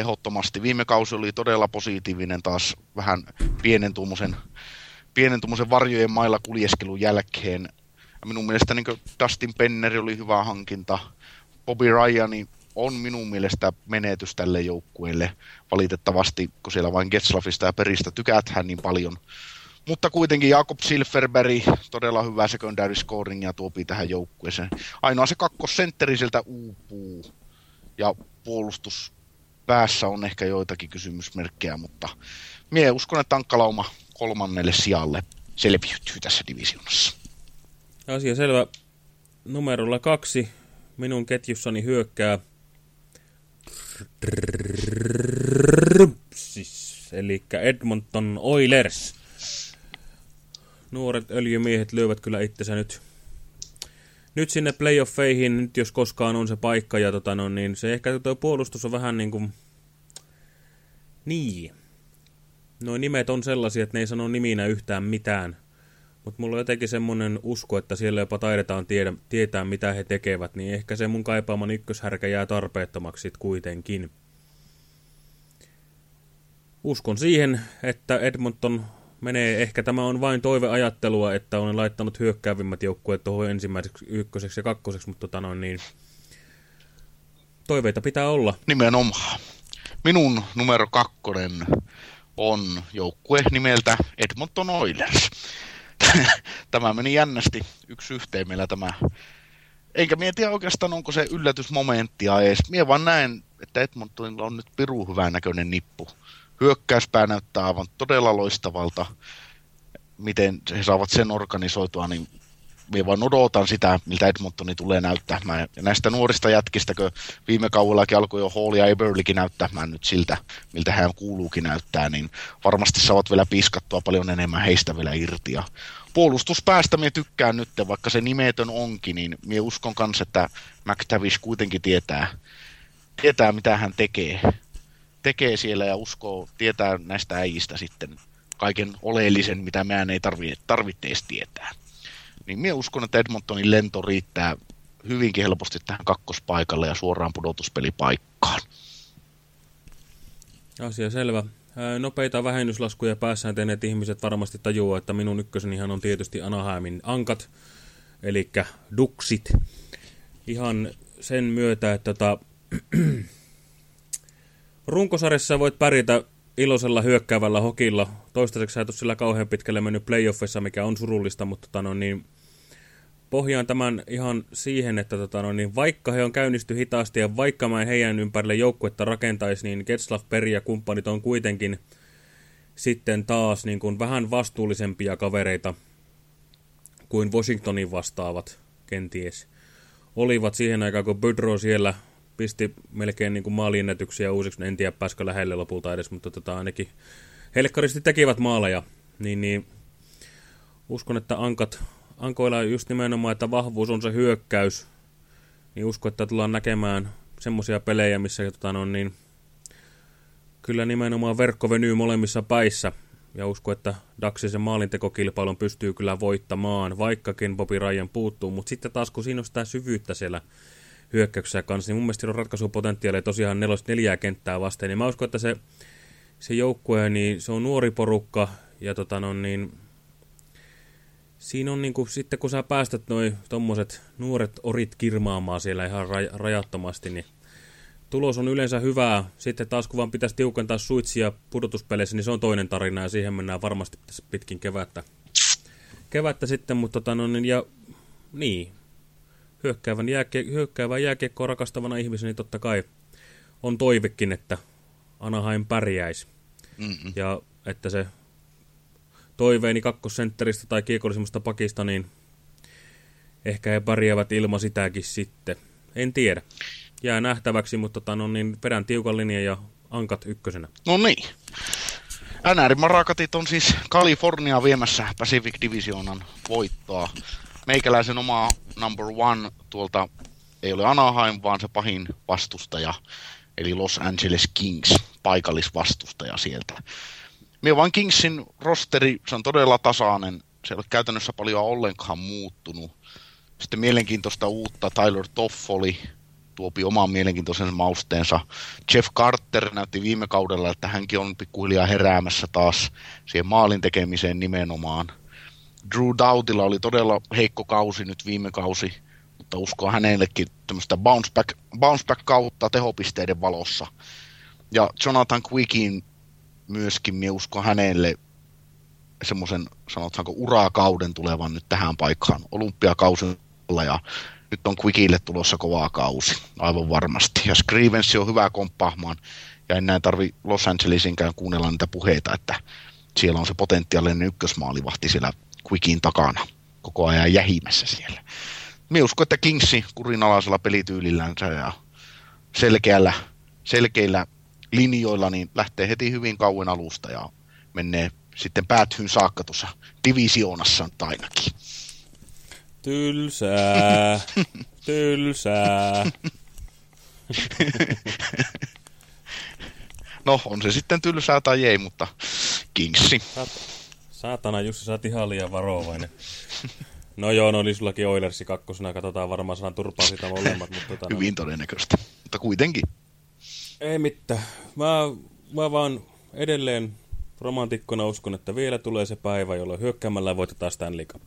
Ehdottomasti. Viime kausi oli todella positiivinen taas vähän pienen tuommoisen pienen varjojen mailla kuljeskelun jälkeen. Ja minun mielestä niin Dustin Penneri oli hyvä hankinta. Bobby Ryan on minun mielestä menetys tälle joukkueelle. Valitettavasti, kun siellä vain Getslafista ja Peristä tykätään niin paljon – mutta kuitenkin Jakob Silverberg, todella hyvä secondary scoring ja tuopi tähän joukkueeseen. Ainoa se kakkosentteri sieltä uupuu. Ja puolustus päässä on ehkä joitakin kysymysmerkkejä, mutta mie uskon, että tankkalauma kolmannelle sijalle selviytyy tässä divisionassa. Asia selvä. Numerolla kaksi minun ketjussani hyökkää eli Edmonton Oilers nuoret öljymiehet lyövät kyllä itsensä nyt, nyt sinne playoffeihin, nyt jos koskaan on se paikka, ja tota, no, niin se ehkä tuo puolustus on vähän niin kuin, niin, noin nimet on sellaisia, että ne ei sano niminä yhtään mitään, mutta mulla on jotenkin semmoinen usko, että siellä jopa taidetaan tiedä, tietää, mitä he tekevät, niin ehkä se mun kaipaaman ykköshärkä jää tarpeettomaksi kuitenkin. Uskon siihen, että Edmonton menee, ehkä tämä on vain toiveajattelua, että olen laittanut hyökkäävimmät joukkueet tuohon ensimmäiseksi, ykköseksi ja kakkoseksi, mutta tota noin niin, toiveita pitää olla. Nimenomaan. Minun numero kakkonen on joukkue nimeltä Edmonton Oilers. tämä meni jännästi yksi yhteen meillä tämä. Enkä mietiä oikeastaan, onko se yllätysmomenttia edes. Mie vaan näen, että Edmontonilla on nyt piru hyvän näköinen nippu hyökkäyspää näyttää aivan todella loistavalta. Miten he saavat sen organisoitua, niin minä vaan odotan sitä, miltä Edmontoni tulee näyttämään. Ja näistä nuorista jätkistäkö viime kaudellakin alkoi jo Hall ja Eberlikin näyttämään nyt siltä, miltä hän kuuluukin näyttää, niin varmasti saavat vielä piskattua paljon enemmän heistä vielä irti. Ja puolustuspäästä minä tykkään nyt, vaikka se nimetön onkin, niin minä uskon kanssa, että McTavish kuitenkin tietää, tietää mitä hän tekee tekee siellä ja uskoo, tietää näistä äijistä sitten kaiken oleellisen, mitä meidän ei tarvitse, tarvitse edes tietää. Niin minä uskon, että Edmontonin lento riittää hyvinkin helposti tähän kakkospaikalle ja suoraan pudotuspelipaikkaan. Asia selvä. Nopeita vähennyslaskuja päässään tehneet ihmiset varmasti tajuaa, että minun ykkösenihan on tietysti Anaheimin ankat, eli duksit. Ihan sen myötä, että tota, Runkosarjassa voit pärjätä iloisella hyökkäävällä hokilla. Toistaiseksi sä et sillä kauhean pitkälle mennyt playoffissa, mikä on surullista, mutta tota, no, niin, pohjaan tämän ihan siihen, että tota, no, niin, vaikka he on käynnisty hitaasti ja vaikka mä en heidän ympärille joukkuetta rakentaisi, niin Getslav Peri ja kumppanit on kuitenkin sitten taas niin kuin vähän vastuullisempia kavereita kuin Washingtonin vastaavat kenties olivat siihen aikaan, kun Bydro siellä pisti melkein niin kuin maaliennätyksiä uusiksi. En tiedä, pääskö lähelle lopulta edes, mutta tota, ainakin helkkaristi tekivät maaleja. Niin, niin uskon, että Ankat, Ankoilla just nimenomaan, että vahvuus on se hyökkäys. Niin uskon, että tullaan näkemään semmoisia pelejä, missä tota, no, niin, kyllä nimenomaan verkko venyy molemmissa päissä. Ja usko, että Daxisen maalintekokilpailun pystyy kyllä voittamaan, vaikkakin Bobby Ryan puuttuu. Mutta sitten taas, kun siinä on sitä syvyyttä siellä hyökkäyksessä kanssa, niin mun mielestä on ratkaisupotentiaalia tosiaan nelosta neljää kenttää vasten. Niin mä uskon, että se, se joukkue, niin se on nuori porukka, ja tota no niin, siinä on niinku, sitten kun sä päästät noin tommoset nuoret orit kirmaamaan siellä ihan raj rajattomasti, niin tulos on yleensä hyvää. Sitten taas kun vaan pitäisi tiukentaa suitsia pudotuspeleissä, niin se on toinen tarina ja siihen mennään varmasti pitkin kevättä. Kevättä sitten, mutta tota, no, niin, ja niin, hyökkäävän jääkie, hyökkäävän jääkiekkoa rakastavana ihmisenä, niin totta kai on toivekin, että Anaheim pärjäisi. Mm -mm. Ja että se toiveeni kakkosentteristä tai kiekollisemmasta pakista, niin ehkä he pärjäävät ilman sitäkin sitten. En tiedä jää nähtäväksi, mutta tota, no, niin vedän tiukan linjan ja ankat ykkösenä. No niin. NR Marakatit on siis Kalifornia viemässä Pacific Divisionan voittoa. Meikäläisen oma number one tuolta ei ole Anaheim, vaan se pahin vastustaja, eli Los Angeles Kings, paikallisvastustaja sieltä. Mie vain Kingsin rosteri, se on todella tasainen, se ei ole käytännössä paljon ollenkaan muuttunut. Sitten mielenkiintoista uutta Tyler Toffoli, tuopi oman mielenkiintoisen mausteensa. Jeff Carter näytti viime kaudella, että hänkin on pikkuhiljaa heräämässä taas siihen maalin tekemiseen nimenomaan. Drew Doughtilla oli todella heikko kausi nyt viime kausi, mutta uskoo hänellekin tämmöistä bounce back, bounce back kautta tehopisteiden valossa. Ja Jonathan Quickin myöskin, minä uskon hänelle semmoisen, sanotaanko, urakauden tulevan nyt tähän paikkaan olympiakausilla ja nyt on Quickille tulossa kovaa kausi, aivan varmasti. Ja Scrivensi on hyvä komppaamaan, ja en näin tarvi Los Angelesinkään kuunnella niitä puheita, että siellä on se potentiaalinen ykkösmaalivahti siellä Quickin takana koko ajan jähimässä siellä. Minä uskon, että Kingsi kurinalaisella pelityylillään ja selkeällä, selkeillä linjoilla niin lähtee heti hyvin kauan alusta ja menee sitten päättyyn saakka tuossa divisioonassa ainakin. Tylsää, tylsää. no, on se sitten tylsää tai ei, mutta Kingsi. Saatana, Jussi, sä oot ihan liian varovainen. No joo, no oli sullakin Oilersi kakkosena, katsotaan varmaan sanan turpaa sitä molemmat. Mutta tota, no. Hyvin todennäköistä, mutta kuitenkin. Ei mitään. Mä, mä vaan edelleen romantikkona uskon, että vielä tulee se päivä, jolloin hyökkäämällä voitetaan Stanley Cup.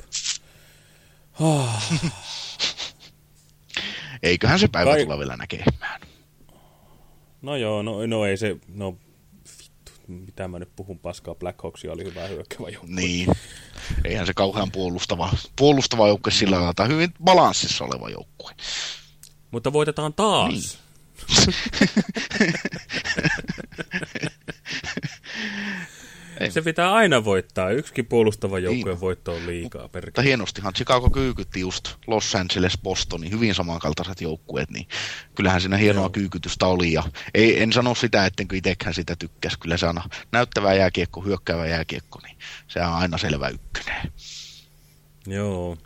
Eiköhän se päivä Kai... tulla vielä näkemään. No joo, no, no ei se, no mitä mä nyt puhun paskaa, Black Hawksia oli hyvä hyökkävä joukkue. Niin, eihän se kauhean puolustava, puolustava joukkue sillä lailla, tai hyvin balanssissa oleva joukkue. Mutta voitetaan taas. Niin. Ei. Se pitää aina voittaa. Yksikin puolustava joukkueen niin. voitto on liikaa. Mutta hienostihan Chicago kyykytti just Los Angeles, Bostoni, hyvin samankaltaiset joukkueet, niin kyllähän siinä hienoa Joo. kyykytystä oli. Ja ei, en sano sitä, ettenkö itsekään sitä tykkäsi. Kyllä se on näyttävä jääkiekko, hyökkäävä jääkiekko, niin se on aina selvä ykkönen. Joo.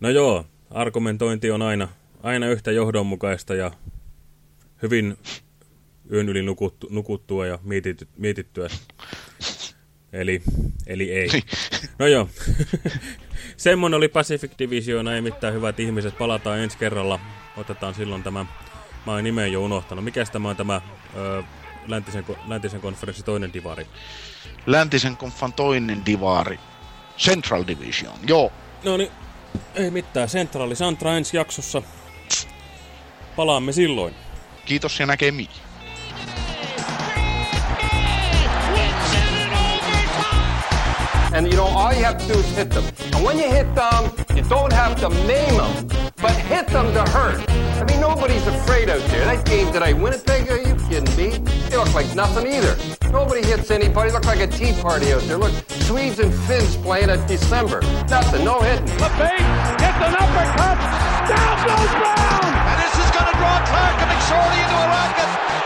No joo, argumentointi on aina, aina yhtä johdonmukaista ja hyvin yön yli nukuttu, nukuttua ja mietitty, mietittyä. Eli, eli ei. No joo. Semmoinen oli Pacific Division, ei mitään hyvät ihmiset. Palataan ensi kerralla. Otetaan silloin tämä, mä oon nimen jo unohtanut. Mikä tämä on tämä ö, läntisen, läntisen konferenssi toinen divari? Läntisen konfan toinen divari. Central Division, joo. No niin, ei mitään. Centrali Santra ensi jaksossa. Palaamme silloin. Kiitos ja näkemiin. And you know, all you have to do is hit them. And when you hit them, you don't have to maim them, but hit them to hurt. I mean, nobody's afraid out there. That game today, Winnipeg, are you kidding me? They look like nothing either. Nobody hits anybody. Look like a tea party out there. Look, Swedes and Finns playing at December. Nothing, no hitting. LeBate gets an uppercut. Down goes Brown. And this is going to draw Clark and McSorley into a racket.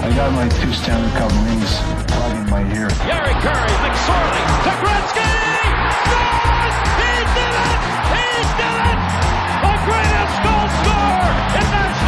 I got my two Stanley Cup rings plugged in my ear. Gary Curry, McSorley, to Gretzky! Scores! He did it! He did it! The greatest goal scorer in national